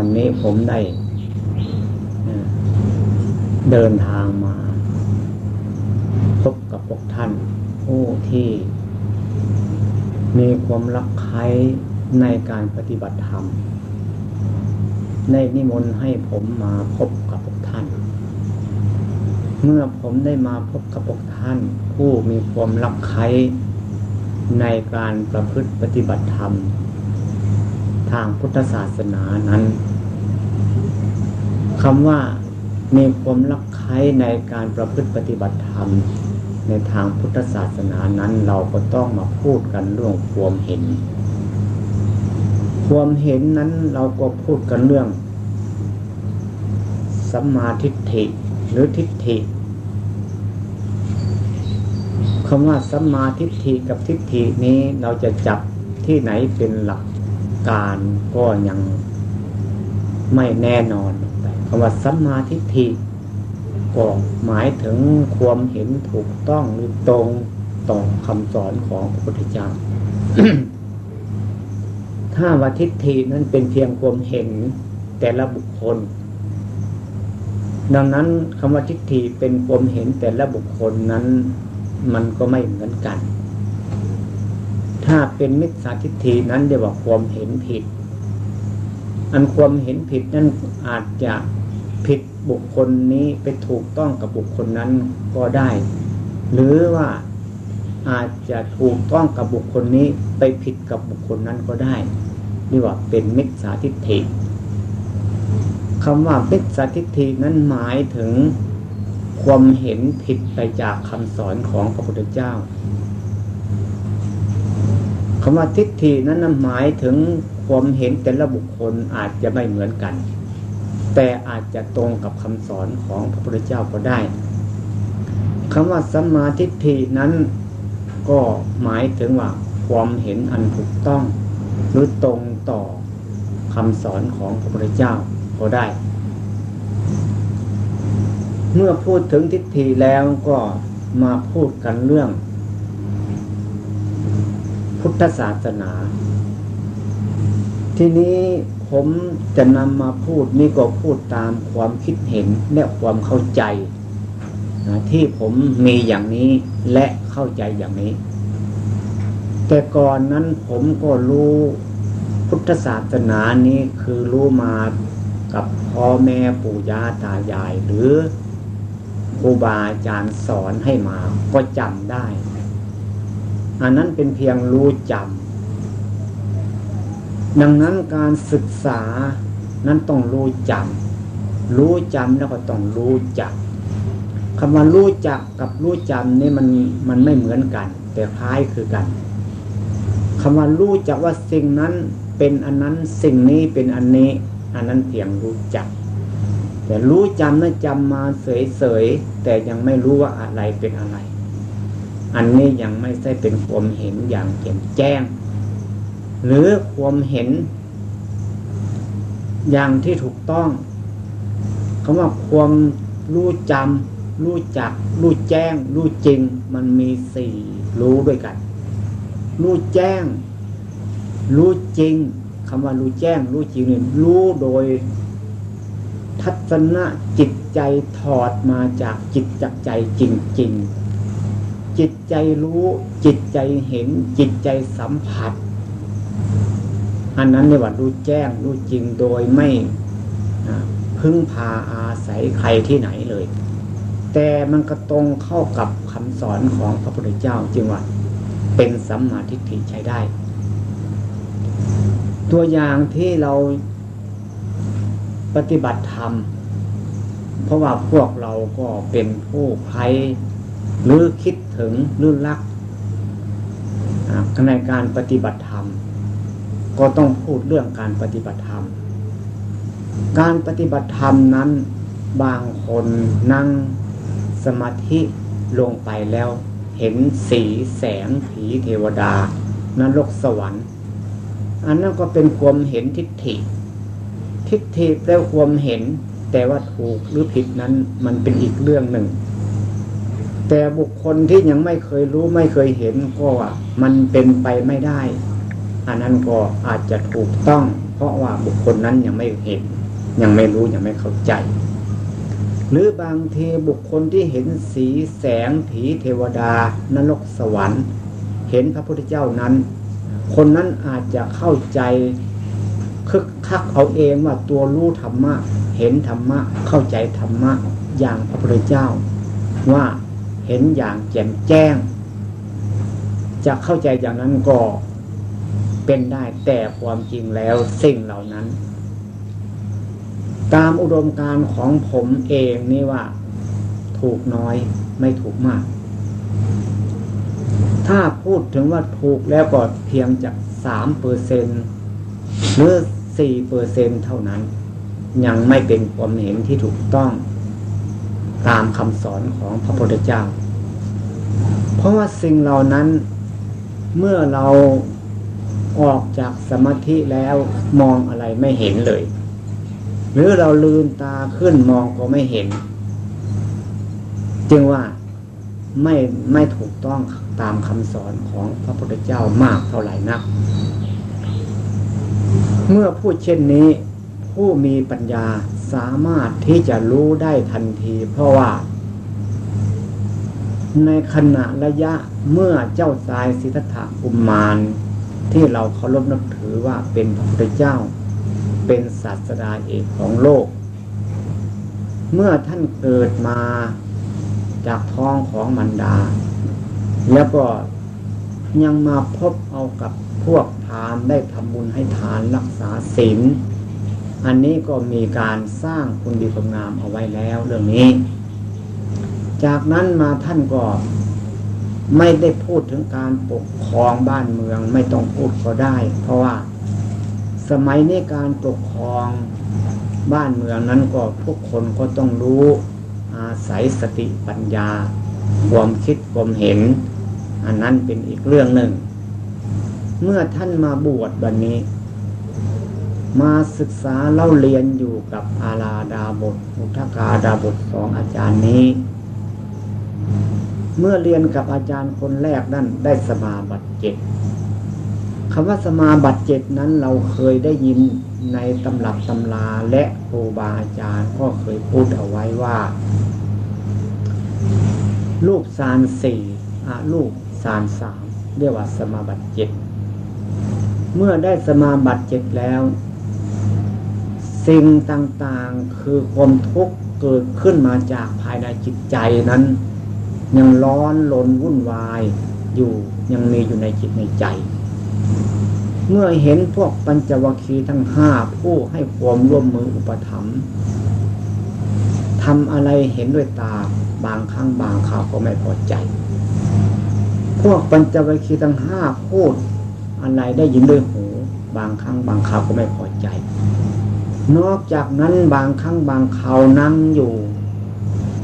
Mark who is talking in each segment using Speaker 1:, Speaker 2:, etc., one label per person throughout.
Speaker 1: วันนี้ผมได้เดินทางมา พบกับพวกท่านผู้ที่ มีความรักใครในการปฏิบัติธรรมในนิมนต์ให้ผมมาพบกับพวกท่าน เมื่อผมได้มาพบกับพวกท่าน ผู้มีความรักใครในการประพฤติปฏิบัติธรรม ทางพุทธศาสนานั้น คำว่ามีความรักใคร่ในการประพฤติปฏิบัติธรรม ในทางพุทธศาสนานั้นเราก็ต้องมาพูดกันเรื่องความเห็น ความเห็นนั้นเราก็พูดกันเรื่องสัมมาทิฏฐิหรือทิฏฐิคำว่าสัมมาทิฏฐิกับทิฏฐินี้เราจะจับที่ไหนเป็นหลักการก็ยังไม่แน่นอน คำว่าสัมมาทิฏฐิก็หมายถึงความเห็นถูกต้องหรือตรงต่อคำสอนของพระพุทธเจ้าถ้าว่าทิฏฐินั้นเป็นเพียงความเห็นแต่ละบุคคล ดังนั้นคำว่าทิฏฐิเป็นความเห็นแต่ละบุคคลนั้น มันก็ไม่เหมือนกัน ถ้าเป็นมิจฉาทิฏฐินั้นเรียกว่าความเห็นผิด อันความเห็นผิดนั้นอาจจะ ผิดบุคคลนี้ไปถูกต้องกับบุคคลนั้นก็ได้ หรือว่าอาจจะถูกต้องกับบุคคลนี้ไปผิดกับบุคคลนั้นก็ได้นี่ว่าเป็นมิจฉาทิฏฐิคำว่ามิจฉาทิฏฐินั้นหมายถึงความเห็นผิดไปจากคำสอนของพระพุทธเจ้าคำว่าทิฏฐินั้นหมายถึงความเห็นแต่ละบุคคลอาจจะไม่เหมือนกัน แต่อาจจะตรงกับคำสอนของพระพุทธเจ้าก็ได้คำว่าสัมมาทิฏฐินั้นก็หมายถึงว่าความเห็นอันถูกต้อง หรือตรงต่อคำสอนของพระพุทธเจ้าก็ได้ เมื่อพูดถึงทิฏฐิแล้วก็มาพูดกันเรื่อง พุทธศาสนา ที่นี้ ผมจะนำมาพูดนี่ก็พูดตามความคิดเห็นและความเข้าใจที่ผมมีอย่างนี้และเข้าใจอย่างนี้ แต่ก่อนนั้นผมก็รู้พุทธศาสนานี้คือรู้มากับพ่อแม่ปู่ย่าตายาย หรือครูบาอาจารย์สอนให้มา ก็จำได้ อันนั้นเป็นเพียงรู้จำ ดังนั้นการศึกษานั้นต้องรู้จำรู้จำแล้วก็ต้องรู้จักคำว่ารู้จักกับรู้จำนี่มันมันไม่เหมือนกัน แต่คล้ายคือกันคำว่ารู้จักว่าสิ่งนั้นเป็นอันนั้นสิ่งนี้เป็นอันนี้ อันนั้นเพียงรู้จัก แต่รู้จำนั้นจำมาเสยๆแต่ยังไม่รู้ว่าอะไรเป็นอะไร อันนี้ยังไม่ใช่เป็นความเห็นอย่างแจ่มแจ้ง หรือความเห็น อย่างที่ถูกต้องคำว่าความรู้จำรู้จัก รู้แจ้ง รู้จริง มันมีสี่รู้ด้วยกัน รู้แจ้ง รู้จริงคำว่ารู้แจ้ง รู้จริงเนี่ยรู้โดย ทัศนะจิตใจถอดมาจากจิตจักใจจริง ๆ จิตใจรู้ จิตใจเห็น จิตใจสัมผัส อันนั้นเรียกว่ารู้แจ้งรู้จริงโดยไม่พึ่งพาอาศัยใครที่ไหนเลย แต่มันก็ตรงเข้ากับคำสอนของพระพุทธเจ้าจึงว่า เป็นสัมมาทิฏฐิใช้ได้ ตัวอย่างที่เราปฏิบัติธรรม เพราะว่าพวกเราก็เป็นผู้ใครหรือคิดถึงหรือรักในการปฏิบัติธรรม ก็ต้องพูดเรื่องการปฏิบัติธรรม การปฏิบัติธรรมนั้นบางคนนั่งสมาธิลงไปแล้ว เห็นสีแสงผีเทวดานรกสวรรค์ อันนั้นก็เป็นความเห็นทิฏฐิ ทิฏฐิแปลความเห็น แต่ว่าถูกหรือผิดนั้นมันเป็นอีกเรื่องหนึ่ง แต่บุคคลที่ยังไม่เคยรู้ไม่เคยเห็นก็ว่ามันเป็นไปไม่ได้ อันนั้นก็อาจจะถูกต้อง เพราะว่าบุคคลนั้นยังไม่เห็น ยังไม่รู้ยังไม่เข้าใจ หรือบางทีบุคคลที่เห็นสีแสงผีเทวดา นรกสวรรค์ เห็นพระพุทธเจ้านั้น คนนั้นอาจจะเข้าใจคึกคักเอาเองว่าตัวรู้ธรรมะ เห็นธรรมะ เข้าใจธรรมะอย่างพระพุทธเจ้า ว่าเห็นอย่างแจ่มแจ้ง จะเข้าใจอย่างนั้นก็ เป็นได้แต่ความจริงแล้วสิ่งเหล่านั้น ตามอุดมการของผมเองนี่ว่า ถูกน้อยไม่ถูกมาก ถ้าพูดถึงว่าถูกแล้วก็เพียงจากสามเปอร์เซ็นหรือสี่เปอร์เซ็นเท่านั้น ยังไม่เป็นความเห็นที่ถูกต้องตามคำสอนของพระพุทธเจ้า เพราะว่าสิ่งเหล่านั้นเมื่อเรา ออกจากสมาธิแล้วมองอะไรไม่เห็นเลย หรือเราลืมตาขึ้นมองก็ไม่เห็น จึงว่าไม่ไม่ถูกต้องตามคำสอนของพระพุทธเจ้ามากเท่าไหร่นัก เมื่อพูดเช่นนี้ ผู้มีปัญญาสามารถที่จะรู้ได้ทันที เพราะว่า ในขณะระยะเมื่อเจ้าชายสิทธัตถะอุมมาน ที่เราเคารพนับถือว่าเป็นพระพุทธเจ้า เป็นศาสดาเอกของโลก เมื่อท่านเกิดมาจากท้องของมันดา แล้วก็ยังมาพบเอากับพวกพามได้ทำบุญให้ทานรักษาศีลอันนี้ก็มีการสร้างคุณดีความงามเอาไว้แล้วเรื่องนี้ จากนั้นมาท่านก็ ไม่ได้พูดถึงการปกครองบ้านเมือง ไม่ต้องพูดก็ได้ เพราะว่าสมัยนี้การปกครองบ้านเมืองนั้นก็ทุกคนก็ต้องรู้อาศัยสติปัญญา ความคิดความเห็น อันนั้นเป็นอีกเรื่องหนึ่ง เมื่อท่านมาบวชบันนี้ มาศึกษาเล่าเรียนอยู่กับอาลาดาบทอุทกาดาบทสองอาจารย์นี้ เมื่อเรียนกับอาจารย์คนแรกนั่นได้สมาบัติเจ็ดคำว่าสมาบัติเจ็ดนั้นเราเคยได้ยินในตำรับตำราและครูบาอาจารย์ก็เคยพูดเอาไว้ว่า ลูกสารสี่ลูกสารสามเรียกว่าสมาบัติเจ็ดเมื่อได้สมาบัติเจ็ดแล้ว สิ่งต่างๆคือความทุกข์เกิดขึ้นมาจากภายในจิตใจนั้น ยังร้อนลนวุ่นวายอยู่ยังมีอยู่ในจิตในใจ เมื่อเห็นพวกปัญจวัคคีย์ทั้งห้าผู้ให้ความร่วมมืออุปถัมภ์ทำอะไรเห็นด้วยตาบางครั้งบางข่าวก็ไม่พอใจ พวกปัญจวัคคีย์ทั้งห้าพูดอะไรได้ยินด้วยหู บางครั้งบางข่าวก็ไม่พอใจ นอกจากนั้นบางครั้งบางข่าวนั่งอยู่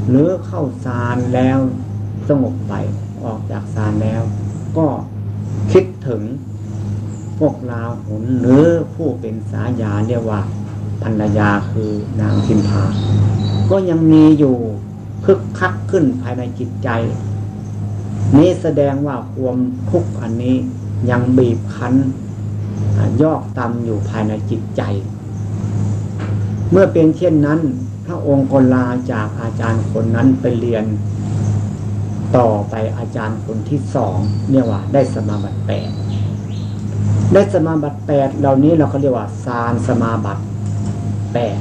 Speaker 1: หรือเข้าสารแล้ว สงบไปออกจากสารแล้ว ก็คิดถึงพวกลาหุนหรือผู้เป็นสายาเรียกว่าภรรยาคือนางพิมพา ก็ยังมีอยู่คึกคักขึ้นภายในจิตใจ นี้แสดงว่าความทุกข์อันนี้ยังบีบคั้นยอกตำอยู่ภายในจิตใจ เมื่อเป็นเช่นนั้น พระองค์ก็ลาจากอาจารย์คนนั้นไปเรียน ต่อไปอาจารย์คนที่สองเนี่ยว่า ได้สมาบัติแปดได้สมาบัติแปดเหล่านี้เราก็เรียกว่าสารสมาบัติแปด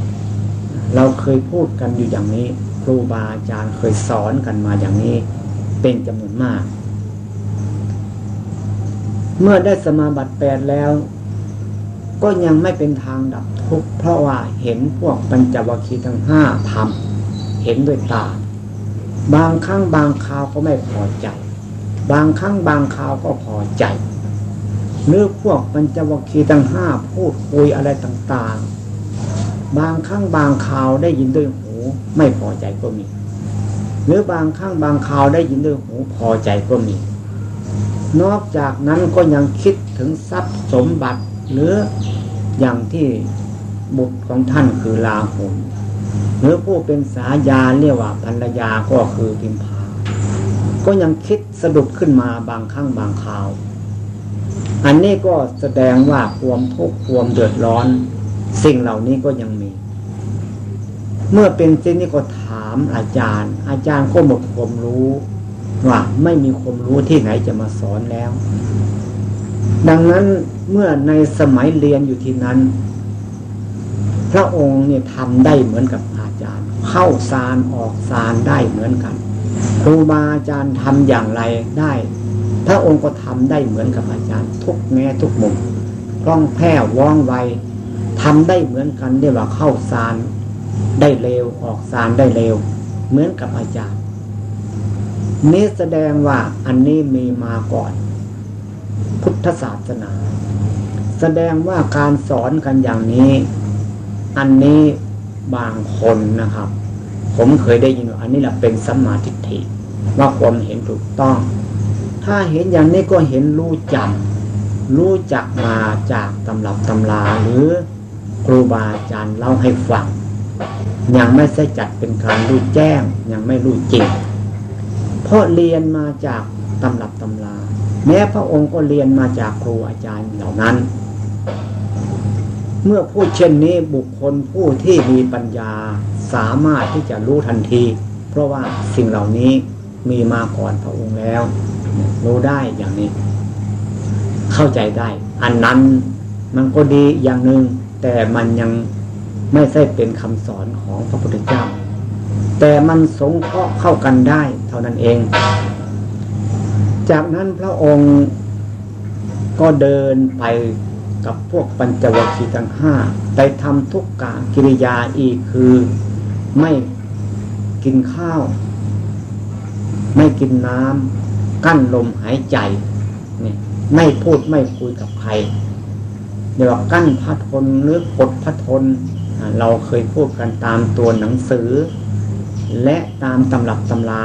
Speaker 1: เราเคยพูดกันอยู่อย่างนี้ ครูบาอาจารย์เคยสอนกันมาอย่างนี้ เป็นจำนวนมาก เมื่อได้สมาบัติแปดแล้ว ก็ยังไม่เป็นทางดับทุกข์เพราะว่าเห็นพวกปัญจวัคคีย์ทั้งห้าทำเห็นด้วยตา บางครั้งบางคราวก็ไม่พอใจ บางครั้งบางคราวก็พอใจหรือพวกปัญจวัคคีย์ทั้งห้าพูดคุยอะไรต่างๆ บางครั้งบางคราวได้ยินด้วยหูไม่พอใจก็มี หรือบางครั้งบางคราวได้ยินด้วยหูพอใจก็มี นอกจากนั้นก็ยังคิดถึงทรัพย์สมบัติ หรืออย่างที่บุตรของท่านคือลาหุน หรือผู้เป็นสายาเรียกว่าภรรยาก็คือพิมพา ก็ยังคิดสะดุดขึ้นมาบางครั้งบางคราว อันนี้ก็แสดงว่าความทุกข์ความเดือดร้อน สิ่งเหล่านี้ก็ยังมี เมื่อเป็นเช่นนี้ก็ถามอาจารย์ อาจารย์ก็หมดความรู้ว่าไม่มีความรู้ที่ไหนจะมาสอนแล้ว ดังนั้นเมื่อในสมัยเรียนอยู่ที่นั้น พระองค์เนี่ยทำได้เหมือนกับอาจารย์ เข้าซานออกซานได้เหมือนกันครูบาอาจารย์ทำอย่างไรได้ พระองค์ก็ทำได้เหมือนกับอาจารย์ ทุกแง่ทุกมุมคล่องแคล่ว่องไวทำได้เหมือนกันได้ว่าเข้าซานได้เร็วออกซานได้เร็ว เหมือนกับอาจารย์นี้แสดงว่าอันนี้มีมาก่อน พุทธศาสนา แสดงว่าการสอนกันอย่างนี้ อันนี้บางคนนะครับ ผมเคยได้ยินว่าอันนี้แหละเป็นสัมมาทิฏฐิว่าความเห็นถูกต้อง ถ้าเห็นอย่างนี้ก็เห็นรู้จำรู้จักมาจากตำรับตำราหรือครูบาอาจารย์เล่าให้ฟังยังไม่ใช่จัดเป็นการรู้แจ้งยังไม่รู้จริง เพราะเรียนมาจากตำรับตำรา แม้พระองค์ก็เรียนมาจากครูอาจารย์เหล่านั้น เมื่อพูดเช่นนี้บุคคลผู้ที่มีปัญญาสามารถที่จะรู้ทันที เพราะว่าสิ่งเหล่านี้มีมาก่อนพระองค์แล้ว รู้ได้อย่างนี้ เข้าใจได้ อันนั้นมันก็ดีอย่างหนึ่งแต่มันยังไม่ใช่เป็นคำสอนของพระพุทธเจ้า แต่มันสงเคราะห์เข้ากันได้ เท่านั้นเอง จากนั้นพระองค์ก็เดินไป กับพวกปัญจวัคคีย์ทั้งห้าไปทำทุกกากิริยาอีกคือไม่กินข้าว ไม่กินน้ำกั้นลมหายใจนี่ไม่พูดไม่คุยกับใครเดี๋ยวกั้นพัดทนหรือกดพัดทน เราเคยพูดกันตามตัวหนังสือ และตามตำรับตำรา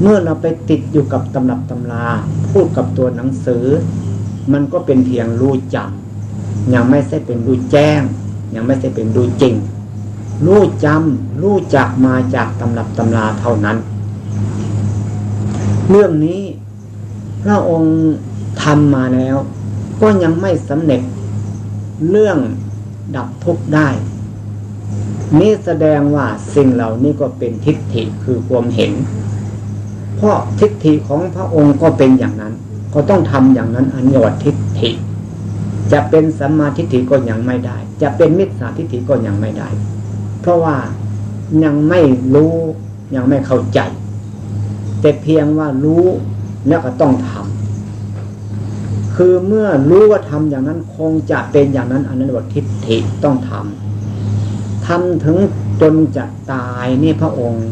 Speaker 1: เมื่อเราไปติดอยู่กับตำรับตำรา พูดกับตัวหนังสือ มันก็เป็นเพียงรู้จำยังไม่ใช่เป็นรู้แจ้ง ยังไม่ใช่เป็นรู้จริง รู้จำรู้จักมาจากตำรับตำราเท่านั้น เรื่องนี้พระองค์ทำมาแล้ว ก็ยังไม่สำเร็จเรื่องดับทุกข์ได้ นี้แสดงว่าสิ่งเหล่านี้ก็เป็นทิฏฐิคือความเห็น เพราะทิฏฐิของพระองค์ก็เป็นอย่างนั้น ก็ต้องทำอย่างนั้นอันยอดทิฏฐิ จะเป็นสัมมาทิฏฐิก็ยังไม่ได้ จะเป็นมิจฉาทิฏฐิก็ยังไม่ได้ เพราะว่ายังไม่รู้ยังไม่เข้าใจ แต่เพียงว่ารู้แล้วก็ต้องทำคือเมื่อรู้ว่าทำอย่างนั้นคงจะเป็นอย่างนั้นอันนั้นว่าทิฏฐิต้องทำทำถึงจนจะตายนี่พระองค์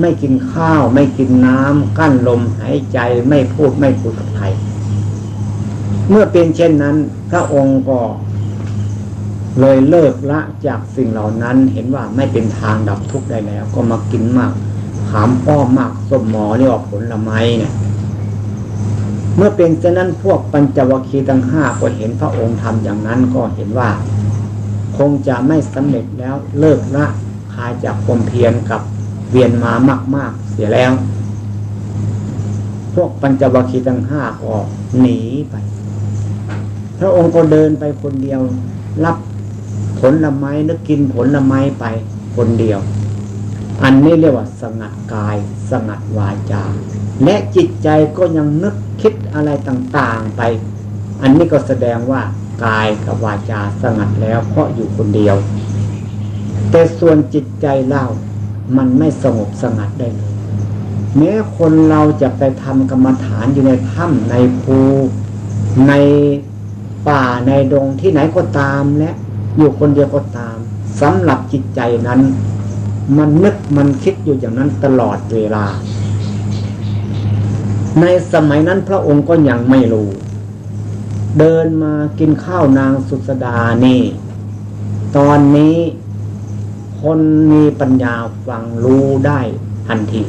Speaker 1: ไม่กินข้าว ไม่กินน้ำกั้นลมหายใจไม่พูดไม่พูดกับใครเมื่อเป็นเช่นนั้น พระองค์ก็เลยเลิกละจากสิ่งเหล่านั้นเห็นว่าไม่เป็นทางดับทุกข์ได้แล้ว ก็มากินมากขามป้อมากส้มหมอนี่ออกผลไม้เนี่ยเมื่อเป็นเช่นนั้นพวกปัญจวัคคีย์ทั้งห้าก็เห็นพระองค์ทำอย่างนั้นก็เห็นว่า คงจะไม่สำเร็จแล้วเลิกละคายจากความเพียรกับ เวียนมามาก ๆ เสียแล้ว พวกปัญจวัคคีย์ทั้งห้าก็หนีไป พระองค์ก็เดินไปคนเดียว รับผลละไม้นึกกินผลละไม้ไปคนเดียว อันนี้เรียกว่า สงัดกาย สงัดวาจา และจิตใจก็ยังนึกคิดอะไรต่างๆไป อันนี้ก็แสดงว่ากายกับวาจาสงัดแล้วเพราะอยู่คนเดียว แต่ส่วนจิตใจเล่า มันไม่สงบสงัดได้เลยแม้คนเราจะไปทำกรรมฐานอยู่ในถ้ำในภูในป่าในดงที่ไหนก็ตามและอยู่คนเดียวก็ตามสำหรับจิตใจนั้น มันนึกมันคิดอยู่อย่างนั้นตลอดเวลา ในสมัยนั้นพระองค์ก็ยังไม่รู้ เดินมากินข้าวนางสุสดานี่ ตอนนี้ คนมีปัญญาฟังรู้ได้ทันที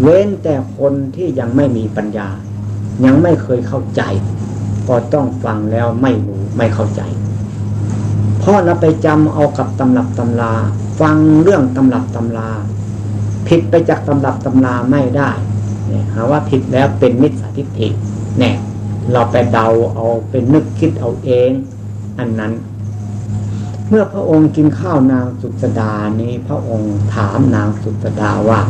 Speaker 1: เว้นแต่คนที่ยังไม่มีปัญญา ยังไม่เคยเข้าใจ ก็ต้องฟังแล้วไม่รู้ไม่เข้าใจ เพราะเราไปจำเอากับตำรับตำรา ฟังเรื่องตำรับตำรา ผิดไปจากตำรับตำราไม่ได้หาว่าผิดแล้วเป็นมิจฉาทิฏฐิแน่เราไปเดาเอาเป็นนึกคิดเอาเอง อันนั้น เมื่อพระองค์กินข้าวนางสุสดานี้ พระองค์ถามนางสุสดาว่า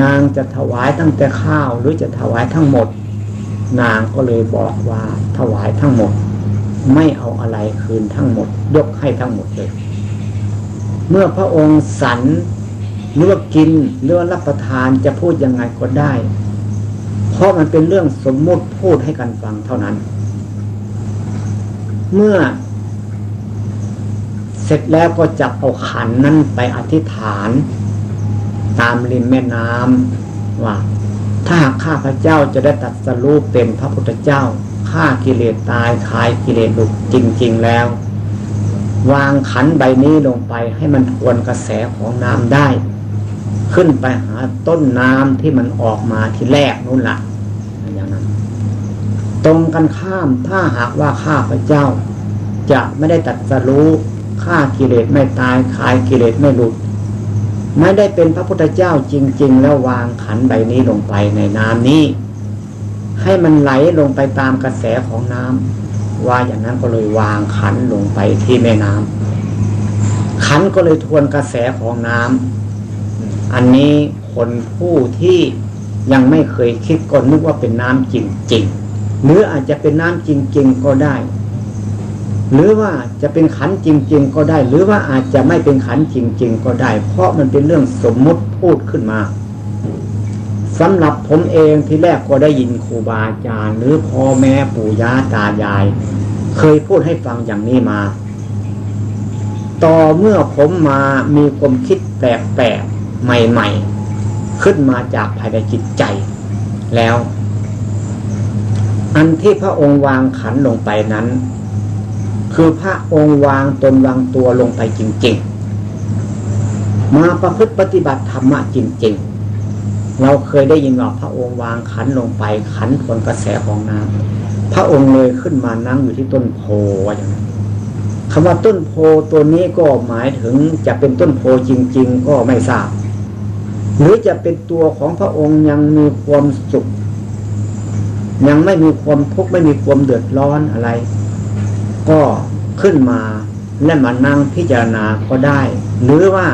Speaker 1: นางจะถวายตั้งแต่ข้าวหรือจะถวายทั้งหมด นางก็เลยบอกว่าถวายทั้งหมด ไม่เอาอะไรคืนทั้งหมด ยกให้ทั้งหมดเลย เมื่อพระองค์สันหรือว่ากินหรือว่ารับประทานจะพูดยังไงก็ได้ เพราะมันเป็นเรื่องสมมุติพูดให้กันฟังเท่านั้น เมื่อ เสร็จแล้วก็จับเอาขันนั้นไปอธิษฐาน ตามริมแม่น้ำว่า ถ้าหากข้าพระเจ้าจะได้ตัดสรูปเป็นพระพุทธเจ้าฆ่ากิเลสตายคลายกิเลสลุจริง ๆแล้ว วางขันใบนี้ลงไปให้มันทวนกระแสของน้ำได้ ขึ้นไปหาต้นน้ำที่มันออกมาที่แรกนู่นละอย่างนั้น ตรงกันข้ามถ้าหากว่าข้าพระเจ้าจะไม่ได้ตัดสรู้ ฆ่ากิเลสไม่ตายขายกิเลสไม่หลุด ไม่ได้เป็นพระพุทธเจ้าจริง ๆ แล้ววางขันใบนี้ลงไปในน้ำนี้ ให้มันไหลลงไปตามกระแสของน้ำว่าอย่างนั้นก็เลยวางขันลงไปที่แม่น้ำขันก็เลยทวนกระแสของน้ำอันนี้คนผู้ที่ยังไม่เคยคิดก็นึกว่าเป็นน้ำจริงๆหรืออาจจะเป็นน้ำจริง ๆ ก็ได้ หรือว่าจะเป็นขันจริง ๆ ก็ได้ หรือว่าอาจจะไม่เป็นขันจริง ๆ ก็ได้ เพราะมันเป็นเรื่องสมมุติพูดขึ้นมาสำหรับผมเองที่แรกก็ได้ยินครูบาอาจารย์หรือพ่อแม่ปู่ย่าตายาย เคยพูดให้ฟังอย่างนี้มา ต่อเมื่อผมมามีความคิดแปลกใหม่ ๆ ขึ้นมาจากภายในจิตใจ แล้ว อันที่พระองค์วางขันลงไปนั้น คือพระองค์วางตนวางตัวลงไปจริง ๆ มาประพฤติปฏิบัติธรรมะจริง ๆ เราเคยได้ยินว่าพระองค์วางขันลงไปขันทวนกระแสของน้ำพระองค์เลยขึ้นมานั่งอยู่ที่ต้นโพอย่างนั้นคำว่าต้นโพตัวนี้ก็หมายถึงจะเป็นต้นโพจริง ๆ ก็ไม่ทราบ หรือจะเป็นตัวของพระองค์ยังมีความสุข ยังไม่มีความทุกข์ไม่มีความเดือดร้อนอะไร ก็ขึ้นมาและมานั่งพิจารณาก็ได้ หรือว่า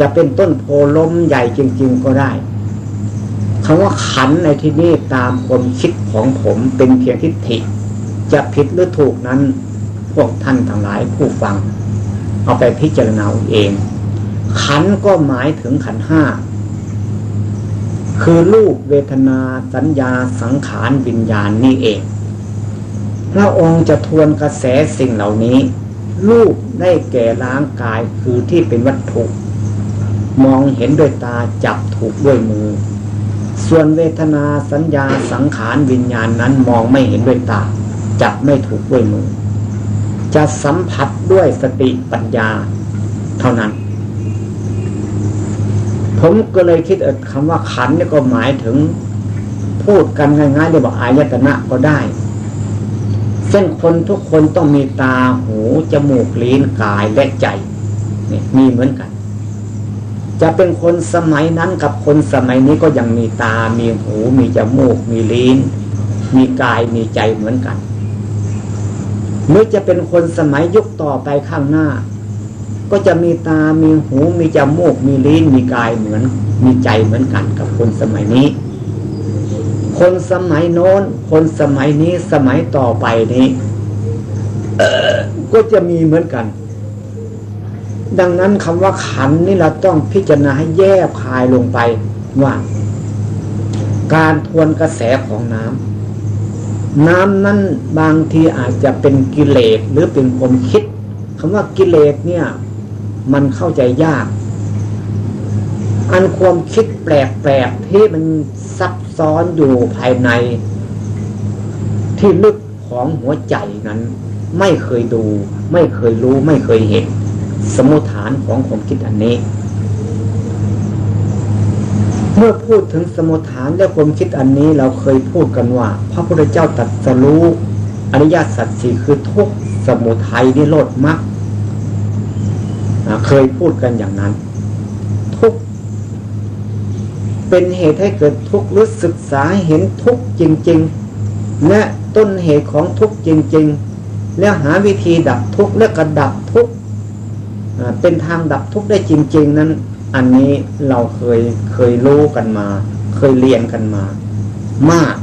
Speaker 1: จะเป็นต้นโพล้มใหญ่จริง ๆ ก็ได้คำว่าขันในที่นี้ตามความคิดของผมเป็นเพียงทิฏฐิ จะผิดหรือถูกนั้น พวกท่านทั้งหลายผู้ฟัง เอาไปพิจารณาเอง ขันก็หมายถึงขันห้าคือรูปเวทนาสัญญาสังขารวิญญาณนี่เอง พระองค์จะทวนกระแสสิ่งเหล่านี้ รูปได้แก่ร่างกายคือที่เป็นวัตถุมองเห็นด้วยตาจับถูกด้วยมือ ส่วนเวทนาสัญญาสังขารวิญญาณนั้นมองไม่เห็นด้วยตา จับไม่ถูกด้วยมือ จะสัมผัสด้วยสติปัญญา เท่านั้น ผมก็เลยคิดเออคำว่าขันนี่ก็หมายถึง พูดกันง่ายๆเรียกว่าอายตนะก็ได้ เส้นคนทุกคนต้องมีตาหูจมูกลิ้นกายและใจนี่มีเหมือนกัน จะเป็นคนสมัยนั้นกับคนสมัยนี้ก็ยังมีตา มีหู มีจมูก มีลิ้น มีกายมีใจเหมือนกันเมื่อจะเป็นคนสมัยยุคต่อไปข้างหน้า ก็จะมีตา มีหู มีจมูก มีลิ้น มีกายเหมือน มีใจเหมือนกันกับคนสมัยนี้ คนสมัยโน้น คนสมัยนี้สมัยต่อไปนี้ก็จะมีเหมือนกัน ดังนั้นคำว่าขันนี่เราต้องพิจารณาให้แยบคายลงไปว่า การทวนกระแสของน้ำน้ำนั้นบางทีอาจจะเป็นกิเลสหรือเป็นความคิดคำว่ากิเลสเนี่ย มันเข้าใจยาก อันความคิดแปลกๆที่มันซับซ้อนอยู่ภายใน ที่ลึกของหัวใจนั้น ไม่เคยดู ไม่เคยรู้ไม่เคยเห็น สมุฐานของความคิดอันนี้ เมื่อพูดถึงสมุฐานและความคิดอันนี้เราเคยพูดกันว่า พระพุทธเจ้าตรัสรู้อริยสัจสี่คือทุกสมุทัยนิโรธมรรคเคยพูดกันอย่างนั้น ทุก เป็นเหตุให้เกิดทุกข์หรือศึกษาเห็นทุกข์จริง ๆ และต้นเหตุของทุกข์จริง ๆ แล้วหาวิธีดับทุกข์และกระดับทุกข์เป็นทางดับทุกข์ได้จริง ๆ นั้น อันนี้เราเคยเคยรู้กันมา เคยเรียนกันมา มาก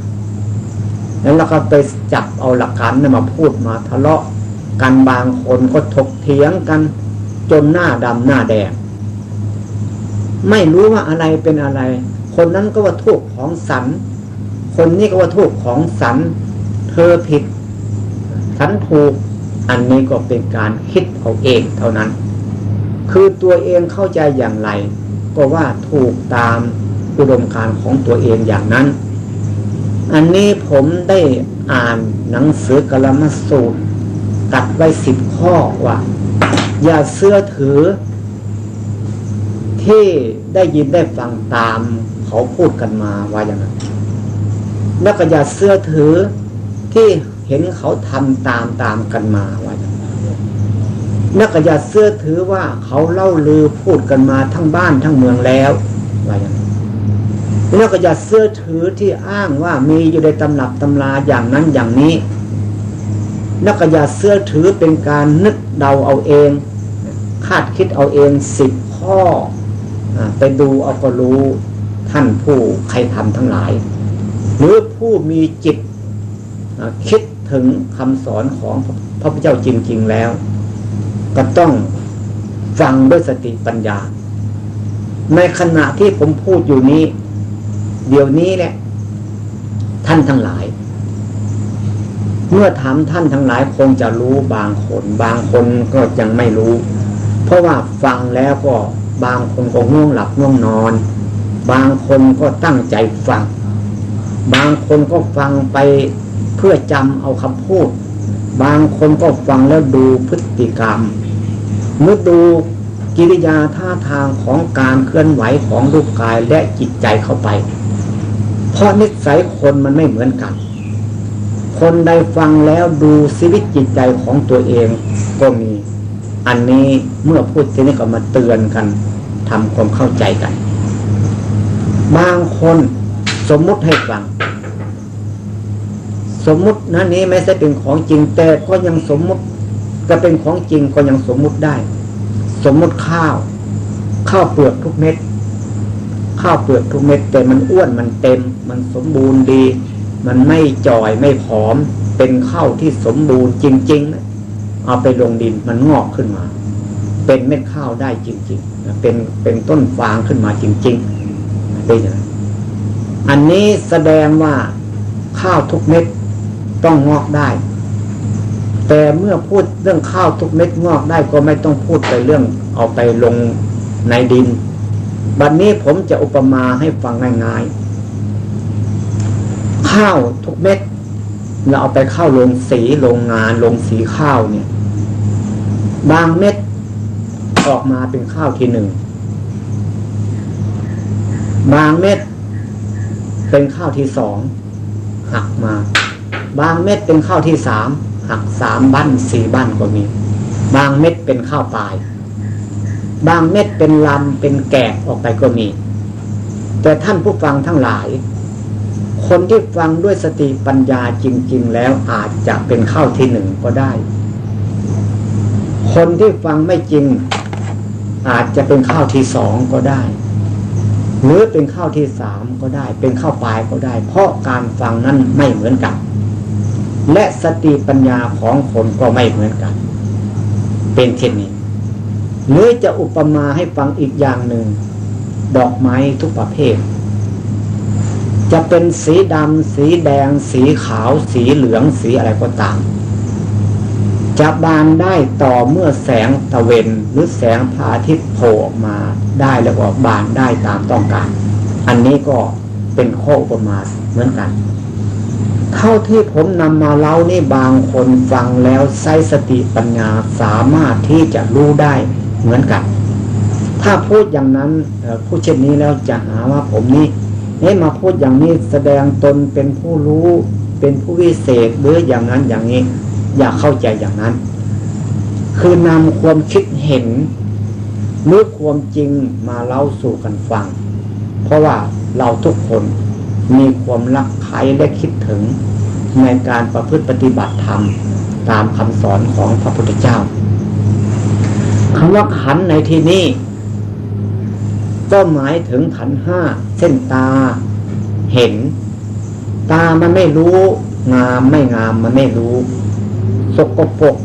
Speaker 1: แล้วเราก็ไปจับเอาหลักการนั้นมาพูดมาทะเลาะกันบางคนก็ถกเถียงกันจนหน้าดำหน้าแดงไม่รู้ว่าอะไรเป็นอะไร คนนั้นก็ว่าทุกของสัน คนนี้ก็ว่าทุกของสัน เธอผิด ฉันถูก อันนี้ก็เป็นการคิดเอาเองเท่านั้น คือตัวเองเข้าใจอย่างไร ก็ว่าถูกตามอุดมการของตัวเองอย่างนั้น อันนี้ผมได้อ่านหนังสือกลมสูตร ตัดไว้สิบข้อว่า อย่าเสื้อถือที่ได้ยินได้ฟังตาม เขาพูดกันมาว่าอย่างนั้นแล้วก็อย่าเสื้อถือที่เห็นเขาทำตามตามกันมาว่าอย่างนั้นแล้วก็อย่าเสื้อถือว่าเขาเล่าลือพูดกันมาทั้งบ้านทั้งเมืองแล้วว่าอย่างนั้นแล้วก็อย่าเสื้อถือที่อ้างว่ามีอยู่ในตำรับตำราอย่างนั้นอย่างนี้แล้วก็อย่าเสื้อถือเป็นการนึกเดาเอาเอง คาดคิดเอาเองสิบข้อไปดูเอาก็รู้ ท่านผู้ใครทำทั้งหลาย หรือผู้มีจิตคิดถึงคำสอนของพระพุทธเจ้าจริง ๆแล้ว ก็ต้องฟังด้วยสติปัญญา ในขณะที่ผมพูดอยู่นี้ เดี๋ยวนี้แหละ ท่านทั้งหลาย เมื่อถามท่านทั้งหลายคงจะรู้บางคน บางคนก็ยังไม่รู้ เพราะว่าฟังแล้วก็บางคนก็ง่วงหลับง่วงนอน บางคนก็ตั้งใจฟัง บางคนก็ฟังไปเพื่อจำเอาคำพูด บางคนก็ฟังแล้วดูพฤติกรรมเมื่อดูกิริยาท่าทางของการเคลื่อนไหวของรูปกายและจิตใจเข้าไป เพราะนิสัยคนมันไม่เหมือนกัน คนใดฟังแล้วดูชีวิตจิตใจของตัวเองก็มี อันนี้เมื่อพูดทีนี้ก็มาเตือนกันทำความเข้าใจกัน บางคนสมมุติให้ฟัง สมมุตินั้นนี้ไม่ใช่เป็นของจริงแต่ก็ยังสมมุติจะเป็นของจริงก็ยังสมมุติได้ สมมุติข้าว ข้าวเปลือกทุกเม็ด ข้าวเปลือกทุกเม็ด แต่มันอ้วนมันเต็ม มันสมบูรณ์ดี มันไม่จ่อยไม่ผอม เป็นข้าวที่สมบูรณ์จริง ๆ เอาไปลงดินมันงอกขึ้นมา เป็นเม็ดข้าวได้จริง ๆ เป็นเป็นต้นฟางขึ้นมาจริง ๆ ป็นอย่างนั้นอันนี้แสดงว่าข้าวทุกเม็ดต้องงอกได้ แต่เมื่อพูดเรื่องข้าวทุกเม็ดงอกได้ก็ไม่ต้องพูดไปเรื่องเอาไปลงในดิน บัดนนี้ผมจะอุปมาให้ฟังง่ายๆ ข้าวทุกเม็ดเราเอาไปเข้าลงสีโรงงานลงสีข้าวเนี่ย บางเม็ดออกมาเป็นข้าวทีหนึ่ง บางเม็ดเป็นข้าวที่สองหักมา บางเม็ดเป็นข้าวที่สามหักสามบั้นสี่บั้นก็มี บางเม็ดเป็นข้าวปลาย บางเม็ดเป็นลำเป็นแกะออกไปก็มี แต่ท่านผู้ฟังทั้งหลาย คนที่ฟังด้วยสติปัญญาจริง ๆ แล้วอาจจะเป็นข้าวที่หนึ่งก็ได้ คนที่ฟังไม่จริง อาจจะเป็นข้าวที่สองก็ได้ หรือเป็นข้าวที่สามก็ได้ เป็นข้าวปลายก็ได้ เพราะการฟังนั้นไม่เหมือนกัน และสติปัญญาของคนก็ไม่เหมือนกัน เป็นเช่นนี้ หรือจะอุปมาให้ฟังอีกอย่างหนึ่ง ดอกไม้ทุกประเภท จะเป็นสีดำสีแดง สีขาว สีเหลืองสีอะไรก็ตามจะบานได้ต่อเมื่อแสงตะเวนหรือแสงพระอาทิตย์ โผล่ออกมาได้แล้วก็บานได้ตามต้องการ อันนี้ก็เป็นข้ออุปมาเหมือนกัน เท่าที่ผมนำมาเล่านี่บางคนฟังแล้วใช้สติปัญญาสามารถที่จะรู้ได้เหมือนกัน ถ้าพูดอย่างนั้นพูดเช่นนี้แล้วจะหาว่าผมนี่นี่มาพูดอย่างนี้แสดงตนเป็นผู้รู้เป็นผู้วิเศษหรืออย่างนั้นอย่างนี้ อย่าเข้าใจอย่างนั้น คือนำความคิดเห็น หรือความจริงมาเล่าสู่กันฟัง เพราะว่าเราทุกคนมีความรักใครและคิดถึงในการประพฤติปฏิบัติธรรม ตามคำสอนของพระพุทธเจ้าคำว่าขันในที่นี้ ก็หมายถึงขันห้าเส้นตา เห็น ตามันไม่รู้ งามไม่งามมันไม่รู้ สกปรก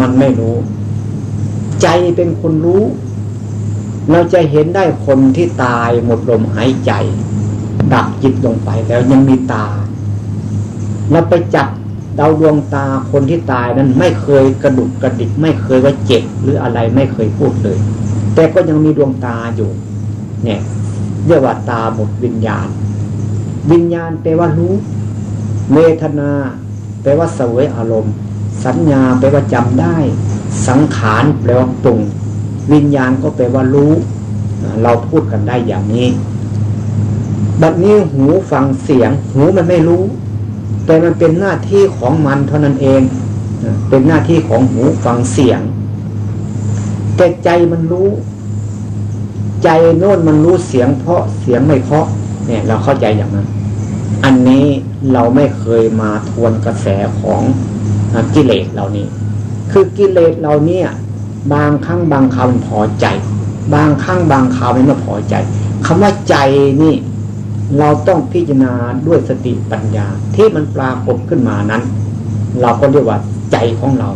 Speaker 1: มันไม่รู้ ใจเป็นคนรู้ เราจะเห็นได้คนที่ตายหมดลมหายใจ ดับจิตลงไปแล้วยังมีตา เราไปจับดาวดวงตาคนที่ตายนั้นไม่เคยกระดุกกระดิกไม่เคยว่าเจ็บหรืออะไรไม่เคยพูดเลย แต่ก็ยังมีดวงตาอยู่ เนี่ยเรียกว่าตาหมดวิญญาณ วิญญาณแปลว่ารู้เวทนา แปลว่าเสวยอารมณ์ สัญญาแปลว่าจำได้ สังขารแปลว่าปรุง วิญญาณก็แปลว่ารู้ เราพูดกันได้อย่างนี้ บัดนี้หูฟังเสียง หูมันไม่รู้ แต่มันเป็นหน้าที่ของมันเท่านั้นเอง เป็นหน้าที่ของหูฟังเสียง แต่ใจมันรู้ ใจโน่นมันรู้เสียงเพราะเสียงไม่เพราะ เนี่ย เราเข้าใจอย่างนั้น อันนี้เราไม่เคยมาทวนกระแสของกิเลสเหล่านี้ คือกิเลสเราเนี่ย บางครั้งบางคราวมันพอใจ บางครั้งบางคราวมันไม่พอใจคำว่าใจนี่ เราต้องพิจารณาด้วยสติปัญญา ที่มันปรากฏขึ้นมานั้น เราก็เรียกว่าใจของเรา